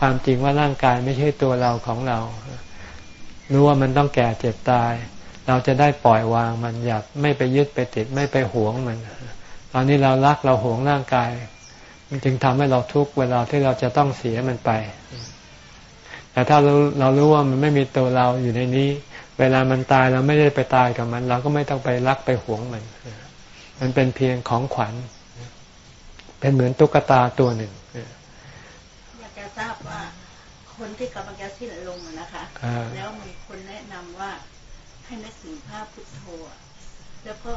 ความจริงว่าร่างกายไม่ใช่ตัวเราของเรา รู้ว่ามันต้องแก่เจ็บตาย เราจะได้ปล่อยวางมันอย่าไม่ไปยึดไปติดไม่ไปหวงมัน ตอนนี้เรารักเราหวงร่างกาย มันจึงทำให้เราทุกข์เวลาที่เราจะต้องเสียมันไป แต่ถ้าเราเรารู้ว่ามันไม่มีตัวเราอยู่ในนี้ เวลามันตายเราไม่ได้ไปตายกับมัน เราก็ไม่ต้องไปรักไปหวงมัน มันเป็นเพียงของขวัญ เป็นเหมือนตุ๊กตาตัวหนึ่งอยากจะทราบว่าคนที่กำลังจะสิ้นลมนะคะ แล้วมีคนแนะนำว่า ให้นึกถึงภาพพุทโธแล้วก็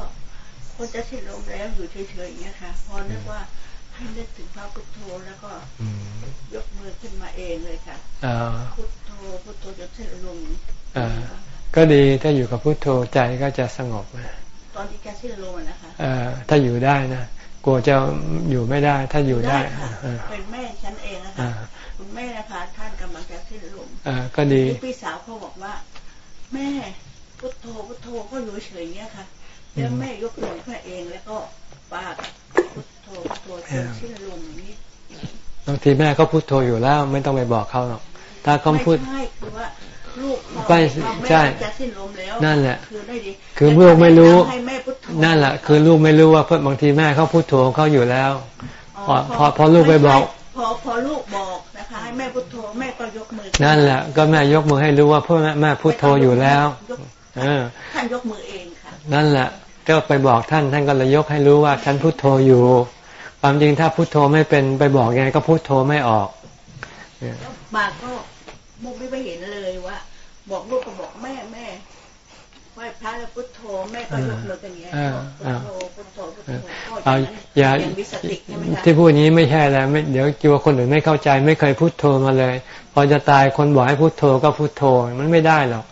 คนจะสิ้นลมแล้วอยู่เฉยๆอย่างนี้ค่ะ พอนึกว่าให้นึกถึงภาพพุทโธแล้วก็ยกมือขึ้นมาเองเลยค่ะพุทโธพุทโธจะสิ้นลมก็ดีถ้าอยู่กับพุทโธใจก็จะสงบตอนที่แกสิ้นลมนะคะถ้าอยู่ได้นะกลัวจะอยู่ไม่ได้ ถ้าอยู่ได้เป็นแม่ฉันเองนะคะคุณแม่นะคะท่านกำลังจะสิ้นลมก็ดีพี่สาวเขาบอกว่า แม่ พุทโธพุทโธก็อยู่เฉยเงี้ยค่ะแล้วแม่ยกมือขึ้นเองแล้วก็ปากพุทโธพุทโธจนสิ้นลมนี้บางทีแม่ก็พุทโธอยู่แล้ว ไม่ต้องไปบอกเขาหรอกถ้าเขาพูดไม่ใช่คือว่าลูกไม่ใช่จะสิ้นลมแล้วนั่นแหละคือได้ดีคือลูกไม่รู้นั่นแหละ คือลูกไม่รู้ว่าเพื่อบางทีแม่เขาพุทโธเขาอยู่แล้วพอพอพอลูกไปบอกพอพอลูกบอกนะคะให้แม่พุทโธแม่ก็ยกมือนั่นแหละ ก็แม่ยกมือให้รู้ว่าเพื่อแม่พุทโธอยู่แล้วเออ ท่านยกมือเองค่ะ นั่นแหละก็ไปบอกท่านท่านก็เลยยกให้รู้ว่าฉันพุทโธอยู่ ความจริงถ้าพุทโธไม่เป็นไปบอกยังไงก็พุทโธไม่ออกบางก็มุกไม่ไปเห็นเลยว่า บอกลูกก็บอกแม่แม่ไหว้พระแล้วพุทโธแม่ก็ยกมือกันอย่างเงี้ยพุทโธพุทโธพุทโธเอาอย่าที่พูดนี้ไม่ใช่แล้วไม่เดี๋ยวกลัวคนอื่นไม่เข้าใจไม่เคยพุทโธมาเลย พอจะตายคนบอกให้พุทโธก็พุทโธมันไม่ได้หรอก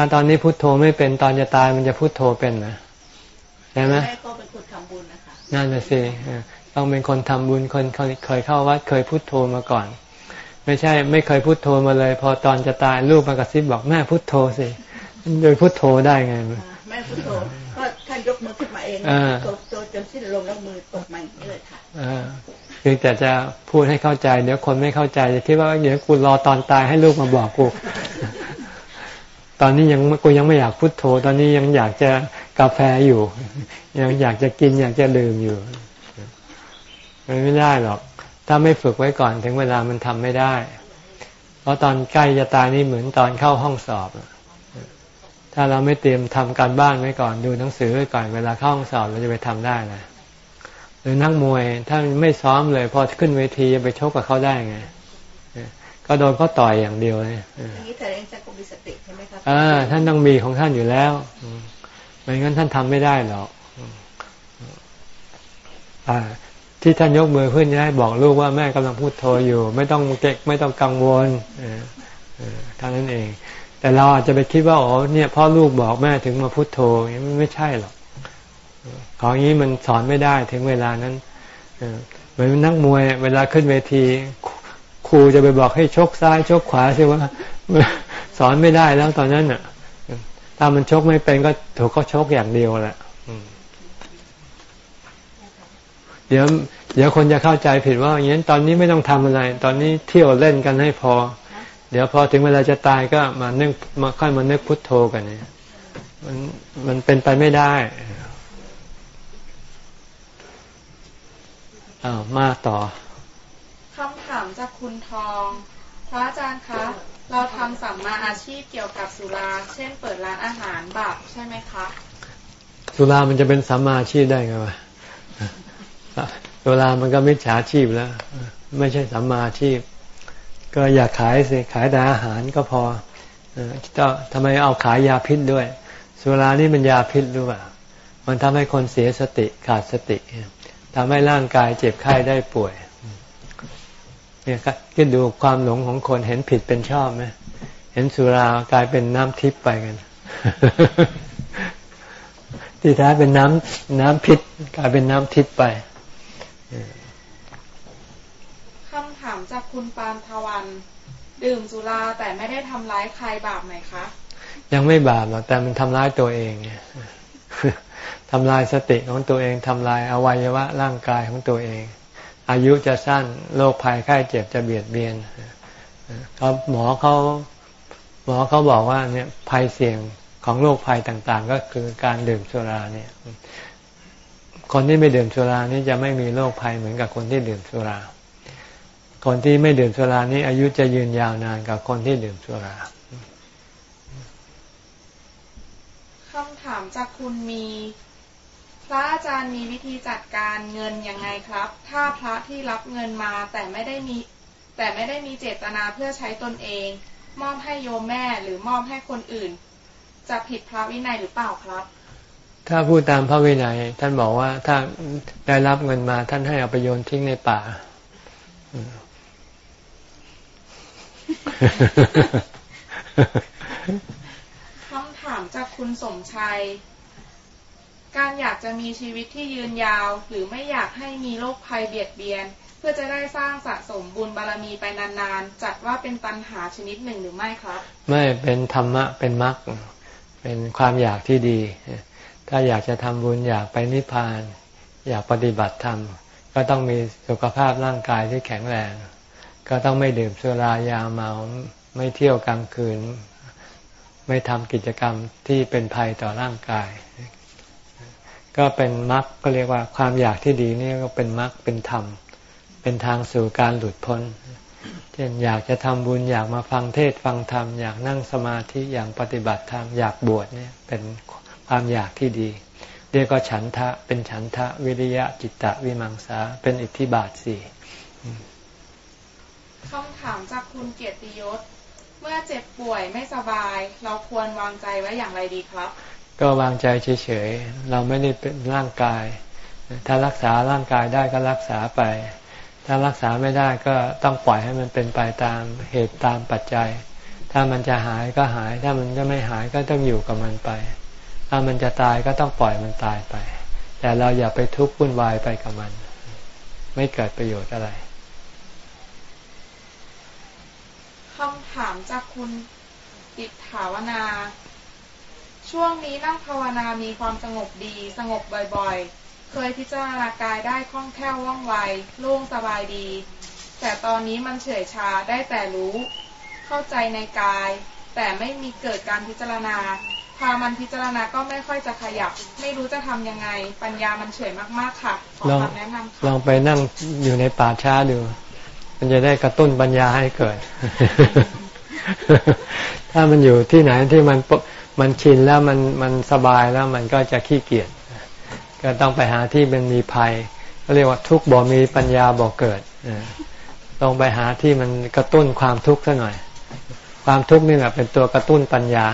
ถ้าตอนนี้พุทโธไม่เป็นตอนจะตายมันจะพุทโธเป็นนะใช่ไหมแม่ก็เป็นคนทำบุญนะคะนั่นแหละสิต้องเป็นคนทำบุญคนเคยเข้าวัดเคยพุทโธมาก่อน ไม่ใช่ ไม่เคยพุทโธมาเลย พอตอนจะตายลูกมากระซิบบอกแม่พุทโธสิโดยพุทโธได้ไงแม่พุทโธก็ท่านยกมือขึ้นมาเองโตจนสิ้นลมแล้วมือตกมาเลยค่ะเพียงแต่จะพูดให้เข้าใจ เดี๋ยวคนไม่เข้าใจจะคิดว่าเดี๋ยวกูรอตอนตายให้ลูกมาบอกกู ตอนนี้ยังกูยังไม่อยากพุทโธ ตอนนี้ยังอยากจะกาแฟอยู่ ยังอยากจะกินอยากจะดื่มอยู่มันไม่ได้หรอก ถ้าไม่ฝึกไว้ก่อนถึงเวลามันทำไม่ได้ เพราะตอนใกล้จะตายนี่เหมือนตอนเข้าห้องสอบ ถ้าเราไม่เตรียมทำการบ้านไว้ก่อนดูหนังสือไว้ก่อนเวลาเข้าห้องสอบเราจะไปทำได้นะหรือนักมวยถ้าไม่ซ้อมเลย พอขึ้นเวทีจะไปชกกับเขาได้ไงก็โดนเขาต่อยอย่างเดียวเลยอย่างนี้แต่เองจะมีสติ ใช่ไหมครับอ่าท่านต้องมีของท่านอยู่แล้วไม่งั้นท่านทำไม่ได้หรอกอ่าที่ท่านยกมือขึ้นให้บอกลูกว่าแม่กำลังพูดโทรอยู่ ไม่ต้องเก๊กไม่ต้องกังวลเท่านั้นเอง แต่เราอาจจะไปคิดว่าอ๋อเนี่ยพ่อลูกบอกแม่ถึงมาพูดโทรไม่ใช่หรอกของนี้มันสอนไม่ได้ถึงเวลานั้นเหมือนนักมวย เวลาขึ้นเวทีครูจะไปบอกให้ชกซ้ายชกขวาใช่ไหม สอนไม่ได้แล้วตอนนั้นอะ ถ้ามันชกไม่เป็นก็ถูกก็ชกอย่างเดียวแหละเดี๋ยวเดี๋ยวคนจะเข้าใจผิดว่าอย่างนี้ตอนนี้ไม่ต้องทำอะไร ตอนนี้เที่ยวเล่นกันให้พอ เดี๋ยวพอถึงเวลาจะตายก็มานึกมาค่อยมานึกพุทโธกันเนี่ยมันมันเป็นไปไม่ได้อ้าวมาต่อคำถามจากคุณทอง พระอาจารย์คะ เราทำสัมมาอาชีพเกี่ยวกับสุรา เช่น เปิดร้านอาหารบาปใช่ไหมคะ สุรามันจะเป็นสัมมาอาชีพได้ไงวะสุรามันก็มิจฉาชีพแล้ว ไม่ใช่สัมมาอาชีพ ก็อยากขายสิ ขายแต่อาหารก็พอจะทำไมเอาขายยาพิษด้วย สุรานี่มันยาพิษหรือเปล่า มันทำให้คนเสียสติขาดสติทำให้ร่างกายเจ็บไข้ได้ป่วย เนี่ยก็ดูความหลงของคนเห็นผิดเป็นชอบไหมเห็นสุรากลายเป็นน้ำทิพย์ไปกัน ที่แท้เป็นน้ำน้ำพิษกลายเป็นน้ำทิพย์ไปคำถามจากคุณปานทวัน ดื่มสุราแต่ไม่ได้ทำร้ายใครบาปไหมคะ ยังไม่บาปหรอกแต่มันทำร้ายตัวเองเนี่ยทำลายสติของตัวเองทำลายอวัยวะร่างกายของตัวเอง อายุจะสั้นโรคภัยไข้เจ็บจะเบียดเบียนเขาหมอเขาหมอเขาบอกว่าเนี่ยภัยเสี่ยงของโรคภัยต่างๆ ก็คือการดื่มสุราเนี่ย คนที่ไม่ดื่มสุรานี่จะไม่มีโรคภัยเหมือนกับคนที่ดื่มสุรา คนที่ไม่ดื่มสุรานี่อายุจะยืนยาวนานกับคนที่ดื่มสุราคำถามจากคุณมี พระอาจารย์มีวิธีจัดการเงินยังไงครับ ถ้าพระที่รับเงินมาแต่ไม่ได้มี แต่ไม่ได้มีเจตนาเพื่อใช้ตนเอง มอบให้โยมแม่หรือมอบให้คนอื่น จะผิดพระวินัยหรือเปล่าครับ ถ้าพูดตามพระวินัยท่านบอกว่าถ้าได้รับเงินมาท่านให้เอาไปโยนทิ้งในป่าคำถามจากคุณสมชัย การอยากจะมีชีวิตที่ยืนยาว หรือไม่อยากให้มีโรคภัยเบียดเบียน เพื่อจะได้สร้างสะสมบุญบารมีไปนานๆ จัดว่าเป็นตัณหาชนิดหนึ่งหรือไม่ครับ ไม่เป็นธรรมะเป็นมรรคเป็นความอยากที่ดี ถ้าอยากจะทำบุญอยากไปนิพพาน อยากปฏิบัติธรรม ก็ต้องมีสุขภาพร่างกายที่แข็งแรง ก็ต้องไม่ดื่มสุรายาเมาไม่เที่ยวกลางคืน ไม่ทำกิจกรรมที่เป็นภัยต่อร่างกาย ก็เป็นมรรคก็เรียกว่าความอยากที่ดีนี่ก็เป็นมรรคเป็นธรรม เป็นทางสู่การหลุดพ้นเช่นอยากจะทำบุญอยากมาฟังเทศฟังธรรมอยากนั่งสมาธิอย่างปฏิบัติธรรมอยากบวชเนี่ยเป็นความอยากที่ดีเรียกว่าฉันทะเป็นฉันทะวิริยะจิตตะวิมังสาเป็นอิทธิบาทสี่คำถามจากคุณเกียรติยศ เมื่อเจ็บป่วยไม่สบาย เราควรวางใจไว้อย่างไรดีครับ ก็วางใจเฉยๆ เราไม่ได้เป็นร่างกาย ถ้ารักษาร่างกายได้ก็รักษาไป ถ้ารักษาไม่ได้ก็ต้องปล่อยให้มันเป็นไปตามเหตุตามปัจจัย ถ้ามันจะหายก็หาย ถ้ามันจะไม่หายก็ต้องอยู่กับมันไป ถ้ามันจะตายก็ต้องปล่อยมันตายไป แต่เราอย่าไปทุกข์วุ่นวายไปกับมัน ไม่เกิดประโยชน์อะไรคำถามจากคุณติถาวนา ช่วงนี้นั่งภาวนามีความสงบดี สงบบ่อยๆ เคยพิจารณากายได้คล่องแคล่วว่องไวโล่งสบายดี แต่ตอนนี้มันเฉยชาได้แต่รู้ เข้าใจในกาย แต่ไม่มีเกิดการพิจารณา พามันพิจารณาก็ไม่ค่อยจะขยับ ไม่รู้จะทํำยังไง ปัญญามันเฉยมากๆค่ะขอคำแนะนำค่ะลองไปนั่งอยู่ในป่าช้าดู มันจะได้กระตุ้นปัญญาให้เกิด ถ้ามันอยู่ที่ไหนที่มัน มันชินแล้วมันมันสบายแล้วมันก็จะขี้เกียจก็ต้องไปหาที่มันมีภัยก็เรียกว่าทุกบ่ มีปัญญาบ่เกิดต้องไปหาที่มันกระตุ้นความทุกข์ซะหน่อย ความทุกข์นี่แหละเป็นตัวกระตุ้นปัญญา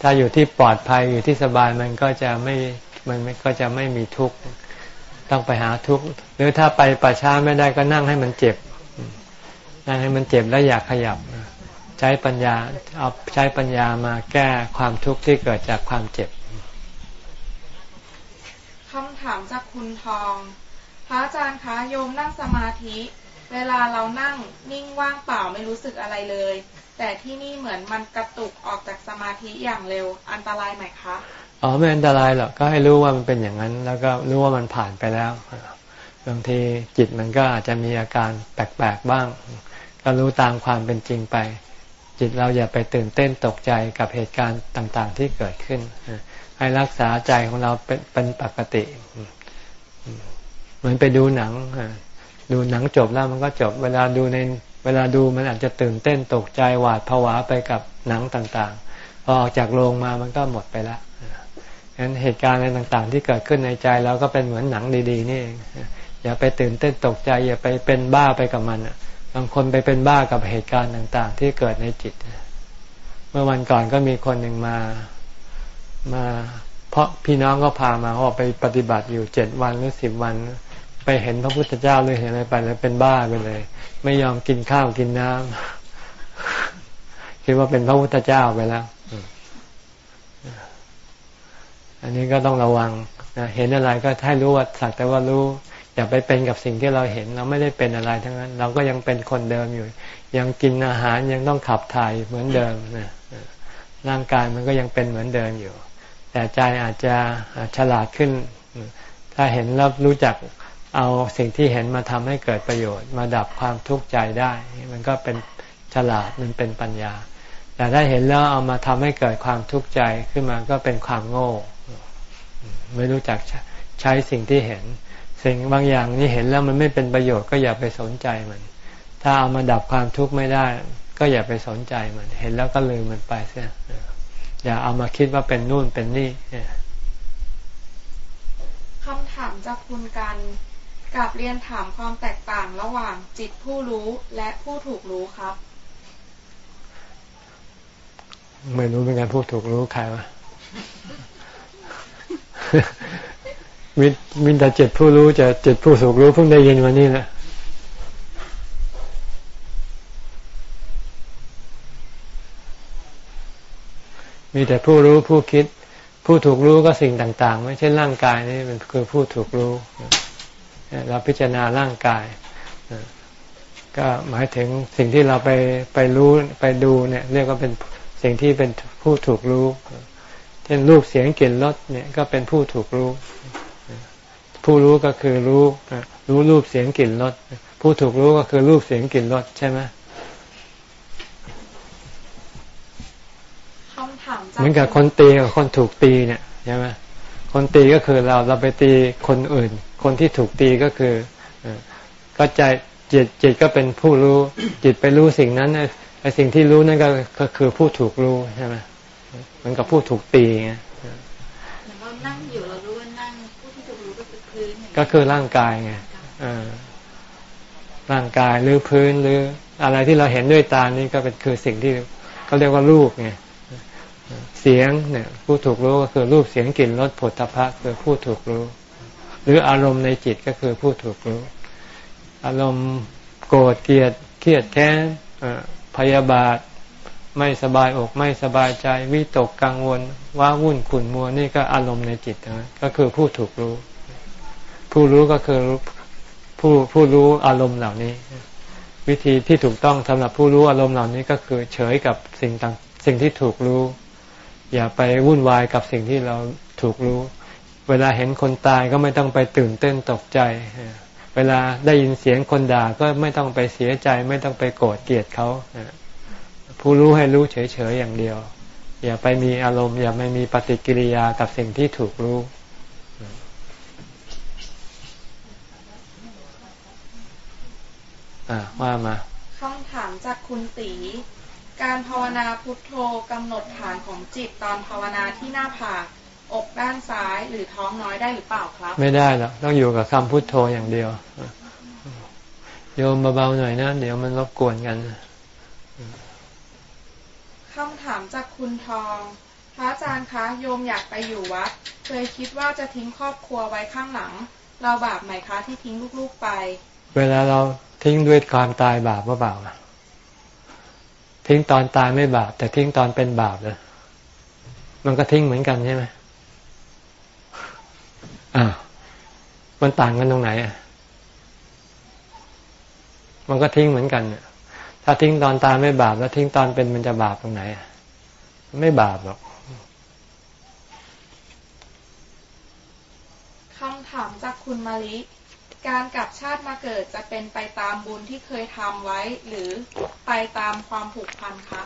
ถ้าอยู่ที่ปลอดภัยอยู่ที่สบายมันก็จะไม่มันก็จะไม่มีทุกข์ต้องไปหาทุกข์หรือถ้าไปป่าช้าไม่ได้ก็นั่งให้มันเจ็บ นั่งให้มันเจ็บแล้วอยากขยับ ใช้ปัญญาเอาใช้ปัญญามาแก้ความทุกข์ที่เกิดจากความเจ็บคำถามจากคุณทอง พระอาจารย์คะโยมนั่งสมาธิ เวลาเรานั่งนิ่งว่างเปล่าไม่รู้สึกอะไรเลย แต่ที่นี่เหมือนมันกระตุกออกจากสมาธิอย่างเร็วอันตรายไหมคะอ๋อไม่อันตรายหรอกก็ให้รู้ว่ามันเป็นอย่างนั้น แล้วก็รู้ว่ามันผ่านไปแล้วบางทีจิตมันก็อาจจะมีอาการแปลกๆบ้าง ก็รู้ตามความเป็นจริงไป จิตเราอย่าไปตื่นเต้นตกใจกับเหตุการณ์ต่างๆ ที่เกิดขึ้น ให้รักษาใจของเราเป็นเป็นปกติ เหมือนไปดูหนังดูหนังจบแล้วมันก็จบ เวลาดูในเวลาดูมันอาจจะตื่นเต้นตกใจหวาดผวาไปกับหนังต่างๆ พอออกจากโรงมามันก็หมดไปแล้วฉะนั้นเหตุการณ์อะไรต่างๆ ที่เกิดขึ้นในใจเราก็เป็นเหมือนหนังดีๆ นี่เองอย่าไปตื่นเต้นตกใจ อย่าไปเป็นบ้าไปกับมัน บางคนไปเป็นบ้ากับเหตุการณ์ต่าง ๆ ที่เกิดในจิต เมื่อวันก่อนก็มีคนหนึ่งมามา เพราะพี่น้องก็พามาเขาไปปฏิบัติอยู่เจ็ดวันหรือสิบวัน ไปเห็นพระพุทธเจ้าเลยเห็นอะไรไปแล้วเป็นบ้าไปเลย ไม่ยอมกินข้าวกินน้ำคิดว่าเป็นพระพุทธเจ้าไปแล้ว อันนี้ก็ต้องระวังนะเห็นอะไรก็ให้รู้ว่าสักแต่ว่ารู้ อย่าไปเป็นกับสิ่งที่เราเห็นเราไม่ได้เป็นอะไรทั้งนั้น เราก็ยังเป็นคนเดิมอยู่ ยังกินอาหารยังต้องขับถ่ายเหมือนเดิมนะร่างกายมันก็ยังเป็นเหมือนเดิมอยู่ แต่ใจอาจจะฉลาดขึ้น ถ้าเห็นแล้วรู้จักเอาสิ่งที่เห็นมาทำให้เกิดประโยชน์ มาดับความทุกข์ใจได้ มันก็เป็นฉลาดมันเป็นปัญญา แต่ถ้าเห็นแล้วเอามาทำให้เกิดความทุกข์ใจขึ้นมาก็เป็นความโง่ ไม่รู้จักใช้สิ่งที่เห็น สิ่งบางอย่างนี่เห็นแล้วมันไม่เป็นประโยชน์ก็อย่าไปสนใจมัน ถ้าเอามาดับความทุกข์ไม่ได้ ก็อย่าไปสนใจมัน เห็นแล้วก็ลืมมันไปเสียอย่าเอามาคิดว่าเป็นนู่นเป็นนี่คำถามจากคุณกันกับเรียนถามความแตกต่างระหว่างจิตผู้รู้และผู้ถูกรู้ครับ ไม่รู้เป็นการผู้ถูกรู้ใครวะ มิมิแต่จิตผู้รู้จะจิตผู้ถูกรู้เพิ่งได้ยินวันนี้แหละมีแต่ผู้รู้ผู้คิด ผู้ถูกรู้ก็สิ่งต่างๆ ไม่ใช่ร่างกายนี่เป็นคือผู้ถูกรู้ เราพิจารณาร่างกาย ก็หมายถึงสิ่งที่เราไปไปรู้ไปดูเนี่ย เรียกว่าเป็นสิ่งที่เป็นผู้ถูกรู้เช่นรูปเสียงกลิ่นรสเนี่ยก็เป็นผู้ถูกรู้ ผู้รู้ก็คือรู้รู้รูปเสียงกลิ่นรสผู้ถูกรู้ก็คือรูปเสียงกลิ่นรสใช่ไหมเหมือนกับคนตีกับคนถูกตีเนี่ยใช่ไหมคนตีก็คือเราเราไปตีคนอื่น คนที่ถูกตีก็คือก็ใจจิตจิตก็เป็นผู้รู้จิตไปรู้สิ่งนั้นไอ้สิ่งที่รู้นั่นก็คือผู้ถูกรู้ใช่ไหมเหมือนกับผู้ถูกตีไงเรานั่งอยู่เรารู้ว่านั่งผู้ที่ถูกรู้ก็คือพื้น ก็คือร่างกายไงร่างกายหรือพื้นหรืออะไรที่เราเห็นด้วยตานี่ก็เป็นคือสิ่งที่เขาเรียกว่ารูปไงเสียงเนี่ย ผู้ถูกรู้ก็คือรูปเสียงกลิ่นรสผลตภะคือผู้ถูกรู้ หรืออารมณ์ในจิตก็คือผู้ถูกรู้ อารมณ์โกรธเกลียดเครียดแค้นพยาบาทไม่สบายอกไม่สบายใจวิตกกังวล ว่าวุ่นขุ่นมัวนี่ก็อารมณ์ในจิตนะก็คือผู้ถูกรู้ ผู้รู้ก็คือผู้ผู้รู้อารมณ์เหล่านี้ วิธีที่ถูกต้องสำหรับผู้รู้อารมณ์เหล่านี้ก็คือเฉยกับสิ่งต่างสิ่งที่ถูกรู้ อย่าไปวุ่นวายกับสิ่งที่เราถูกรู้ เวลาเห็นคนตายก็ไม่ต้องไปตื่นเต้นตกใจ เวลาได้ยินเสียงคนด่าก็ไม่ต้องไปเสียใจ ไม่ต้องไปโกรธเกลียดเขาผู้รู้ให้รู้เฉยๆอย่างเดียว อย่าไปมีอารมณ์ อย่าไม่มีปฏิกิริยากับสิ่งที่ถูกรู้ อ่าว่ามาคำถามจากคุณตีการภาวนาพุทโธกำหนดฐานของจิตตอนภาวนาที่หน้าผากอกด้านซ้ายหรือท้องน้อยได้หรือเปล่าครับ ไม่ได้หรอกต้องอยู่กับคำพุทโธอย่างเดียวโยมเบาๆหน่อยนะเดี๋ยวมันรบกวนกันคำถามจากคุณทอง พระอาจารย์คะโยมอยากไปอยู่วัดเคยคิดว่าจะทิ้งครอบครัวไว้ข้างหลัง เราบาปไหมคะที่ทิ้งลูกๆไป เวลาเรา ทิ้งด้วยความตายบาปว่าบาปทิ้งตอนตายไม่บาป แต่ทิ้งตอนเป็นบาปเลยมันก็ทิ้งเหมือนกันใช่ไหมอ่ามันต่างกันตรงไหนอะมันก็ทิ้งเหมือนกันเนี่ยถ้าทิ้งตอนตายไม่บาป แล้วทิ้งตอนเป็นมันจะบาปตรงไหนอะไม่บาปหรอกคำถามจากคุณมาลิ การกลับชาติมาเกิดจะเป็นไปตามบุญที่เคยทำไว้ หรือไปตามความผูกพันคะ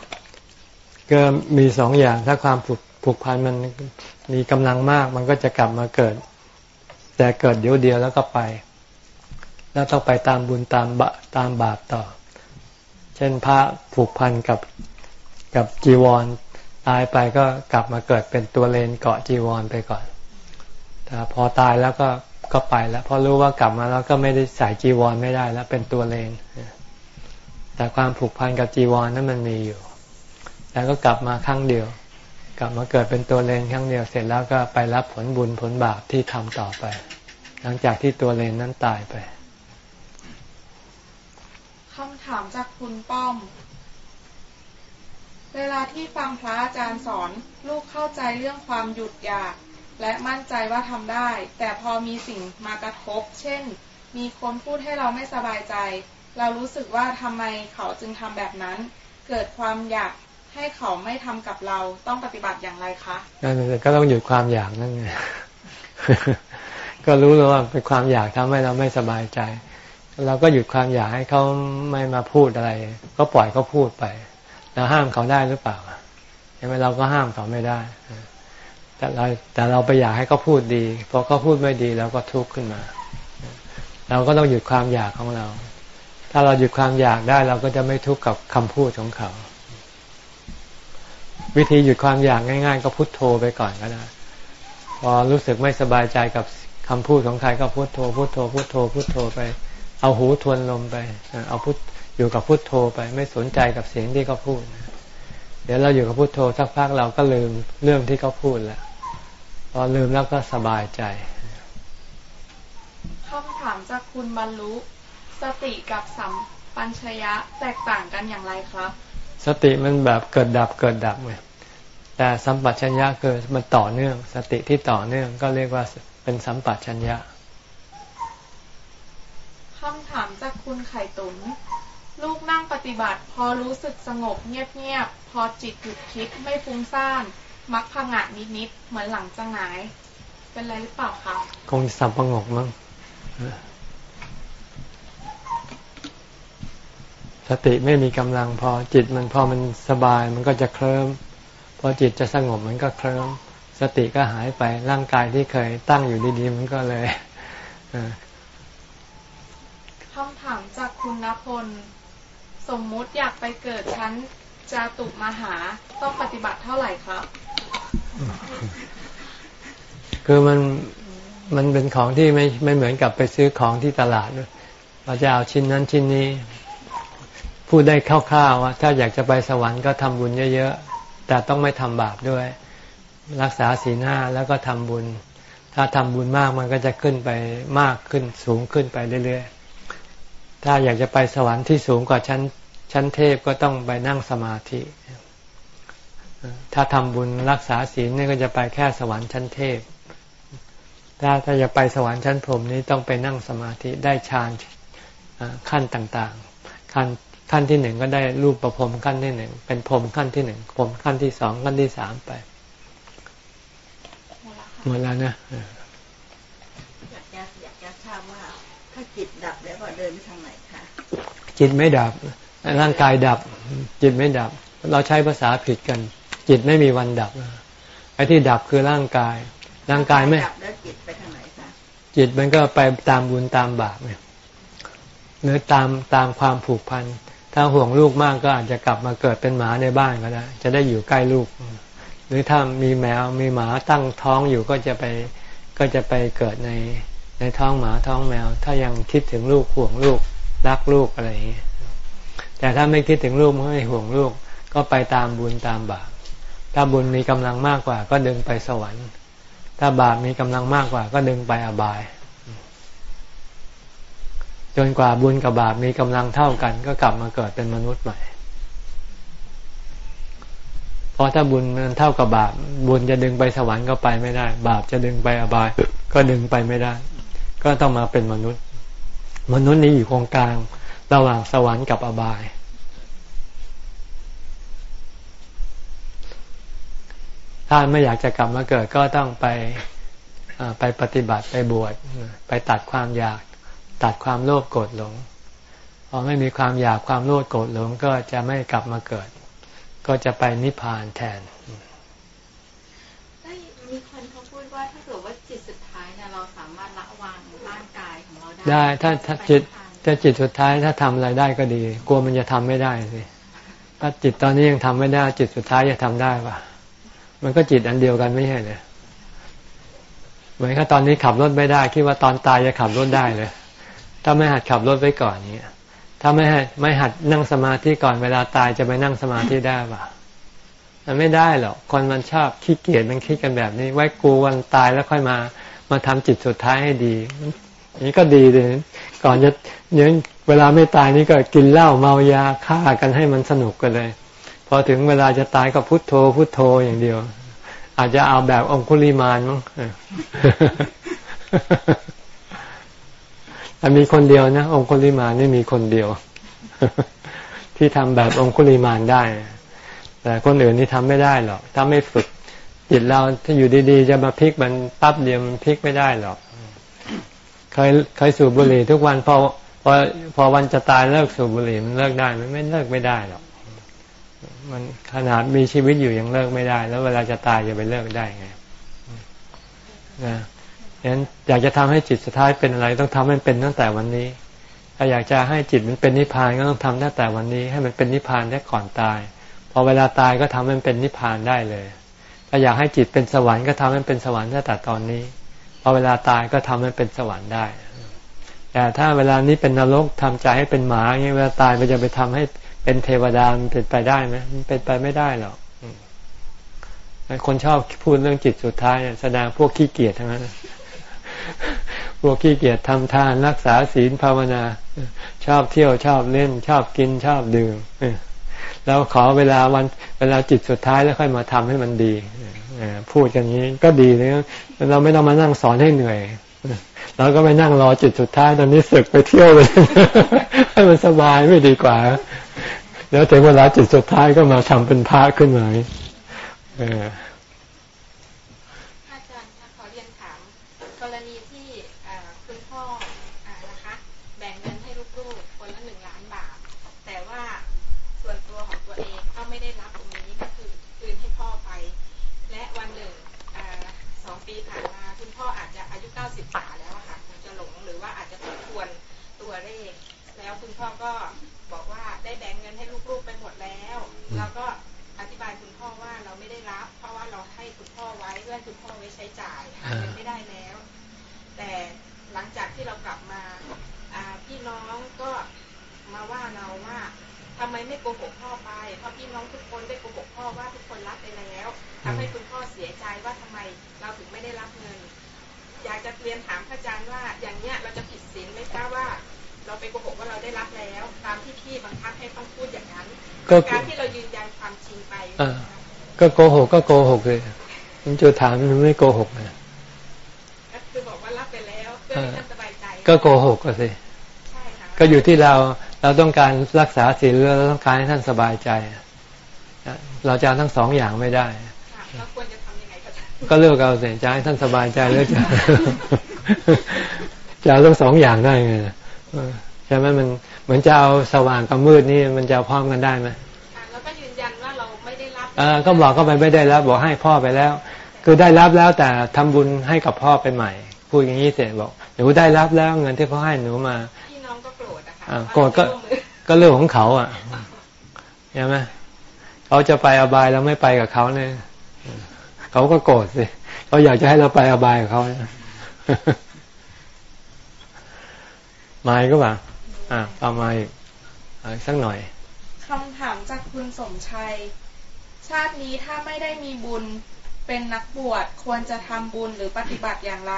ก็มีสองอย่างถ้าความผูกผูกพันมันมีกำลังมาก มันก็จะกลับมาเกิด แต่เกิดเดียวเดียวแล้วก็ไป แล้วต้องไปตามบุญตามบะตามบาปต่อ เช่นพระผูกพันกับกับจีวรตายไปก็กลับมาเกิดเป็นตัวเลนเกาะจีวรไปก่อนแต่พอตายแล้วก็ ก็ไปแล้วเพราะรู้ว่ากลับมาแล้วก็ไม่ได้ใส่จีวรไม่ได้แล้วเป็นตัวเลนแต่ความผูกพันกับจีวรนั้นมันมีอยู่ แล้วก็กลับมาครั้งเดียว กลับมาเกิดเป็นตัวเลนครั้งเดียวเสร็จแล้วก็ไปรับผลบุญผลบาปที่ทำต่อไป หลังจากที่ตัวเลนนั้นตายไปคำถามจากคุณป้อม เวลาที่ฟังพระอาจารย์สอนลูกเข้าใจเรื่องความหยุดอยาก และมั่นใจว่าทำได้ แต่พอมีสิ่งมากระทบ เช่น มีคนพูดให้เราไม่สบายใจ เรารู้สึกว่าทำไมเขาจึงทำแบบนั้น เกิดความอยากให้เขาไม่ทำกับเราต้องปฏิบัติอย่างไรคะก็ต้องหยุดความอยากนั่นไงก็รู้แล้วว่าเป็นความอยากทำให้เราไม่สบายใจ เราก็หยุดความอยากให้เขาไม่มาพูดอะไร ก็ปล่อยเขาพูดไปเราห้ามเขาได้หรือเปล่าใช่ไหมเราก็ห้ามเขาไม่ได้ แต่เราแต่เราไปอยากให้เขาพูดดีพอเขาพูดไม่ดีเราก็ทุกข์ขึ้นมา เราก็ต้องหยุดความอยากของเรา ถ้าเราหยุดความอยากได้เราก็จะไม่ทุกข์กับคำพูดของเขา วิธีหยุดความอยากง่าย ๆ ก็พุโทโธไปก่อนก็ได้พอรู้สึกไม่สบายใจกับคำพูดของใครก็พุโทโธพุโทโธพุโทโธพุโทโธไป เอาหูทวนลมไป เอาพุทอยู่กับพุโทโธไป ไม่สนใจกับเสียงที่เขาพูดเดี๋ยวเราอยู่กับพุโทโธสักพักเราก็ลืมเรื่องที่เขาพูดแล้ว พอลืมแล้วก็สบายใจคำถามจากคุณบรรลุ สติกับสัมปัญชยะแตกต่างกันอย่างไรครับ สติมันแบบเกิดดับเกิดดับไงแต่สัมปชัญญะเกิดมันต่อเนื่อง สติที่ต่อเนื่องก็เรียกว่าเป็นสัมปชัญญะคำถามจากคุณไข่ตุนลูกนั่งปฏิบัติ พอรู้สึกสงบเงียบๆพอจิตหยุดคิดไม่ฟุ้งซ่าน มักพังะนิดๆเหมือนหลังจะหงาย เป็นไรหรือเปล่าคะคงสับประงกมั้งสติไม่มีกำลังพอจิตมันพอมันสบายมันก็จะเคลิ้มพอจิตจะสงบมันก็เคลิ้มสติก็หายไปร่างกายที่เคยตั้งอยู่ดีๆมันก็เลยคำถามจากคุณณพล สมมุติอยากไปเกิดชั้น จาตุมหาต้องปฏิบัติเท่าไหร่ครับ คือมันมันเป็นของที่ไม่ไม่เหมือนกับไปซื้อของที่ตลาดเราจะเอาชิ้นนั้นชิ้นนี้ พูดได้คร่าวๆว่าถ้าอยากจะไปสวรรค์ก็ทำบุญเยอะๆ แต่ต้องไม่ทำบาปด้วย รักษาศีลห้าแล้วก็ทำบุญ ถ้าทำบุญมากมันก็จะขึ้นไปมากขึ้นสูงขึ้นไปเรื่อยๆ ถ้าอยากจะไปสวรรค์ที่สูงกว่าชั้น ชั้นเทพก็ต้องไปนั่งสมาธิ ถ้าทำบุญรักษาศีลนี่ก็จะไปแค่สวรรค์ชั้นเทพ ถ้าถ้าจะไปสวรรค์ชั้นพรหมนี้ต้องไปนั่งสมาธิได้ฌานขั้นต่างๆ ขั้นขั้นที่หนึ่งก็ได้รูปประพรมขั้นที่หนึ่งเป็นพรมขั้นที่หนึ่งพรมขั้นที่สองขั้นที่สามไปหมดแล้วนะอยากจะอยากจะทราบว่า ถ้าจิตดับแล้วก็เดินไปทางไหนคะจิตไม่ดับ ร่างกายดับ จิตไม่ดับ เราใช้ภาษาผิดกัน จิตไม่มีวันดับไอ้ที่ดับคือร่างกาย ร่างกายไม่ดับแล้วจิตไปทางไหนคะจิตมันก็ไปตามบุญตามบาปเนี่ยหรือตามตามความผูกพันถ้าห่วงลูกมากก็อาจจะกลับมาเกิดเป็นหมาในบ้านก็ได้ จะได้อยู่ใกล้ลูก หรือถ้ามีแมวมีหมาตั้งท้องอยู่ก็จะไปก็จะไปเกิดในในท้องหมาท้องแมว ถ้ายังคิดถึงลูกห่วงลูกรักลูกอะไรอย่างนี้ แต่ถ้าไม่คิดถึงลูกไม่ห่วงลูก ก็ไปตามบุญตามบาปถ้าบุญมีกำลังมากกว่า ก็ดึงไปสวรรค์ ถ้าบาปมีกำลังมากกว่า ก็ดึงไปอบาย จนกว่าบุญกับบาปมีกำลังเท่ากัน ก็กลับมาเกิดเป็นมนุษย์ใหม่เพราะถ้าบุญมันเท่ากับบาป บุญจะดึงไปสวรรค์ก็ไปไม่ได้ บาปจะดึงไปอบาย ก็ดึงไปไม่ได้ ก็ต้องมาเป็นมนุษย์ มนุษย์นี้อยู่ตรงกลาง ระหว่างสวรรค์กับอบาย ถ้าไม่อยากจะกลับมาเกิดก็ต้องไปไปปฏิบัติไปบวชไปตัดความอยากตัดความโลภโกรธหลงพอไม่มีความอยากความโลภโกรธหลงก็จะไม่กลับมาเกิด ก็จะไปนิพพานแทนมีคนเขาพูดว่าถ้าเกิดว่าจิตสุดท้ายเนี่ยเราสามารถละวางร่างกายของเราได้ ได้ถ้าถ้าจิต แต่จิตสุดท้ายถ้าทำอะไรได้ก็ดี กลัวมันจะทำไม่ได้สิถ้าจิตตอนนี้ยังทำไม่ได้ จิตสุดท้ายจะทำได้ปะมันก็จิตอันเดียวกันไม่ใช่เลยเหมือนกับตอนนี้ขับรถไม่ได้ คิดว่าตอนตายจะขับรถได้เลย ถ้าไม่หัดขับรถไว้ก่อนนี้ถ้าไม่หัดไม่หัดนั่งสมาธิก่อนเวลาตายจะไปนั่งสมาธิได้ปะมันไม่ได้หรอกคนมันชอบขี้เกียจมันคิดกันแบบนี้ ไว้กูวันตายแล้วค่อยมา มาทำจิตสุดท้ายให้ดี นี้ก็ดีเลยก่อนจะเนี่ยเวลาไม่ตายนี่ก็กินเหล้าเมายาฆ่ากันให้มันสนุกกันเลย พอถึงเวลาจะตายก็พุโทโธพุโทโธอย่างเดียว อาจจะเอาแบบองคุลิมานมั้งแต่มีคนเดียวนะองคุลิมานนี่มีคนเดียว ที่ทำแบบองคุลิมานได้ แต่คนอื่นนี่ทำไม่ได้หรอกถ้าไม่ฝึกจิตเราถ้าอยู่ดีๆ จะมาพลิกมันปั๊บเดียวมันพลิกไม่ได้หรอก เคยเคยสูบบุหรี่ทุกวันพอพอพอวันจะตายเลิกสูบบุหรี่มันเลิกได้มันไม่เลิกไม่ได้หรอกมันขนาดมีชีวิตอยู่ยังเลิกไม่ได้ แล้วเวลาจะตายจะไปเลิกได้ไงนะฉะนั้นอยากจะทำให้จิตสุดท้ายเป็นอะไร ต้องทำให้เป็นตั้งแต่วันนี้ถ้าอยากจะให้จิตมันเป็นนิพพานก็ต้องทำตั้งแต่วันนี้ ให้มันเป็นนิพพานได้ก่อนตายพอเวลาตายก็ทำให้มันเป็นนิพพานได้เลย ถ้าอยากให้จิตเป็นสวรรค์ก็ทำให้เป็นสวรรค์ตั้งแต่ตอนนี้ พอเวลาตายก็ทำให้เป็นสวรรค์ได้ แต่ถ้าเวลานี้เป็นนรกทำใจให้เป็นหมาอย่างนี้เวลาตายมันจะไปทำให้เป็นเทวดามันเป็นไปได้ไหมมันเป็นไปไม่ได้หรอกคนชอบพูดเรื่องจิตสุดท้ายแสดงพวกขี้เกียจทั้งนั้นพวกขี้เกียจทำทานรักษาศีลภาวนา ชอบเที่ยวชอบเล่น ชอบกินชอบดื่มแล้วขอเวลาวันเวลาจิตสุดท้ายแล้วค่อยมาทำให้มันดี พูดกันนี้ก็ดีนะเราไม่ต้องมานั่งสอนให้เหนื่อยเราก็ไปนั่งรอจิตสุดท้ายตอนนี้สึกไปเที่ยวเลยให้มันสบายไม่ดีกว่า แล้วถึงเวลาจิตสุดท้ายก็มาทำเป็นพระขึ้นมา เออก็โกหกก็โกหกเลยมันจะถามมันไม่โกหกนะก็คือบอกว่ารับไปแล้วเพื่อให้สบายใจก็โกหกก็สิก็อยู่ที่เราเราต้องการรักษาศีลเราต้องการให้ท่านสบายใจเราจะทั้งสองอย่างไม่ได้ก็เลือกเอาสิจะให้ท่านสบายใจหรือจะจะเอาทั้งสองอย่างได้ไงใช่ไหมมัน เหมือนจะเอาสว่างกับมืดนี่มันจะพร้อมกันได้ไหมก็บอกก็ไปไม่ได้แล้วบอกให้พ่อไปแล้ว คือได้รับแล้วแต่ทำบุญให้กับพ่อไปใหม่พูดอย่างนี้เสร็จบอกหนูได้รับแล้วเงินที่พ่อให้หนูมาพี่น้องก็โกรธนะคะโกรธก็ก็เรื่องของเขาอะใช่ไหมเขาจะไปอบายเราไม่ไปกับเขาเนี่ยเขาก็โกรธสิเขาอยากจะให้เราไปอบายกับเขามาก็บ่า อ่าเอามาอีกสักหน่อยคำถามจากคุณสมชัย ชาตินี้ถ้าไม่ได้มีบุญเป็นนักบวชควรจะทำบุญหรือปฏิบัติอย่างไร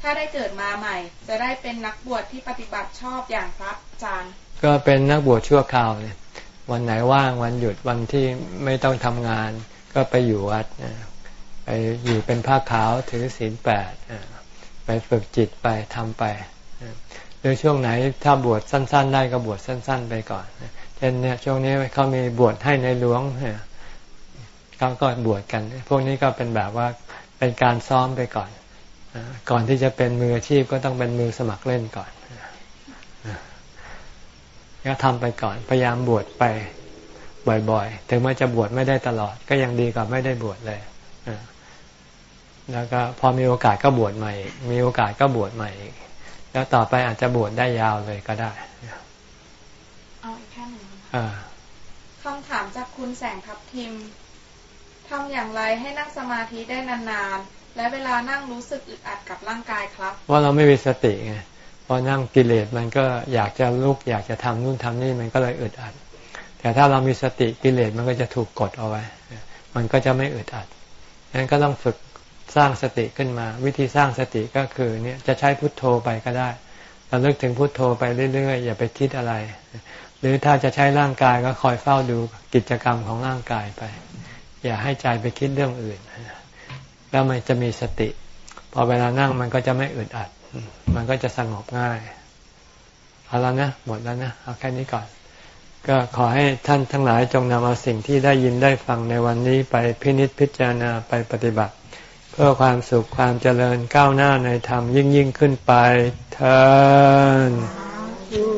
ถ้าได้เกิดมาใหม่ จะได้เป็นนักบวชที่ปฏิบัติชอบอย่างพระอาจารย์ก็เป็นนักบวชชั่วคราวเลยวันไหนว่างวันหยุดวันที่ไม่ต้องทำงาน ก็ไปอยู่วัดไปอยู่เป็นผ้าขาวถือศีลแปดไปฝึกจิตไปทำไปห รือช่วงไหนถ้าบวชสั้น ๆ ได้ก็บวชสั้น ๆ ไปก่อนเช่นเนี่ยช่วงนี้เขามีบวชให้ในหลวงเขาก็บวชกัน พวกนี้ก็เป็นแบบว่าเป็นการซ้อมไปก่อน ก่อนที่จะเป็นมืออาชีพก็ต้องเป็นมือสมัครเล่นก่อนก็ทำไปก่อน พยายามบวชไปบ่อย ๆ ถึงแม้จะบวชไม่ได้ตลอด ก็ยังดีกว่าไม่ได้บวชเลยแล้วก็พอมีโอกาสก็บวชใหม่ มีโอกาสก็บวชใหม่อีก แล้วต่อไปอาจจะบวชได้ยาวเลยก็ได้เอาอีกแค่หนึ่งคำถามจากคุณแสงทับทิมทำอย่างไรให้นั่งสมาธิได้นานๆ และเวลานั่งรู้สึกอึดอัดกับร่างกายครับ ว่าเราไม่มีสติไงพอนั่งกิเลสมันก็อยากจะลุกอยากจะทำนู่นทำนี่มันก็เลยอึดอัด แต่ถ้าเรามีสติกิเลสมันก็จะถูกกดเอาไว้ มันก็จะไม่อึดอัดดังนั้นก็ต้องฝึก สร้างสติขึ้นมา วิธีสร้างสติก็คือเนี่ยจะใช้พุทโธไปก็ได้เราเลิกถึงพุทโธไปเรื่อยๆ อย่าไปคิดอะไร หรือถ้าจะใช้ร่างกายก็คอยเฝ้าดูกิจกรรมของร่างกายไป อย่าให้ใจไปคิดเรื่องอื่น แล้วมันจะมีสติ พอเวลานั่งมันก็จะไม่อึดอัด มันก็จะสงบง่ายเอาแล้วนะหมดแล้วนะเอาแค่นี้ก่อน ก็ขอให้ท่านทั้งหลายจงนำเอาสิ่งที่ได้ยินได้ฟังในวันนี้ไปพินิจพิจารณาไปปฏิบัติ พื่อความสุขความเจริญก้าวหน้าในธรรมยิ่งยิ่งขึ้นไปเธอ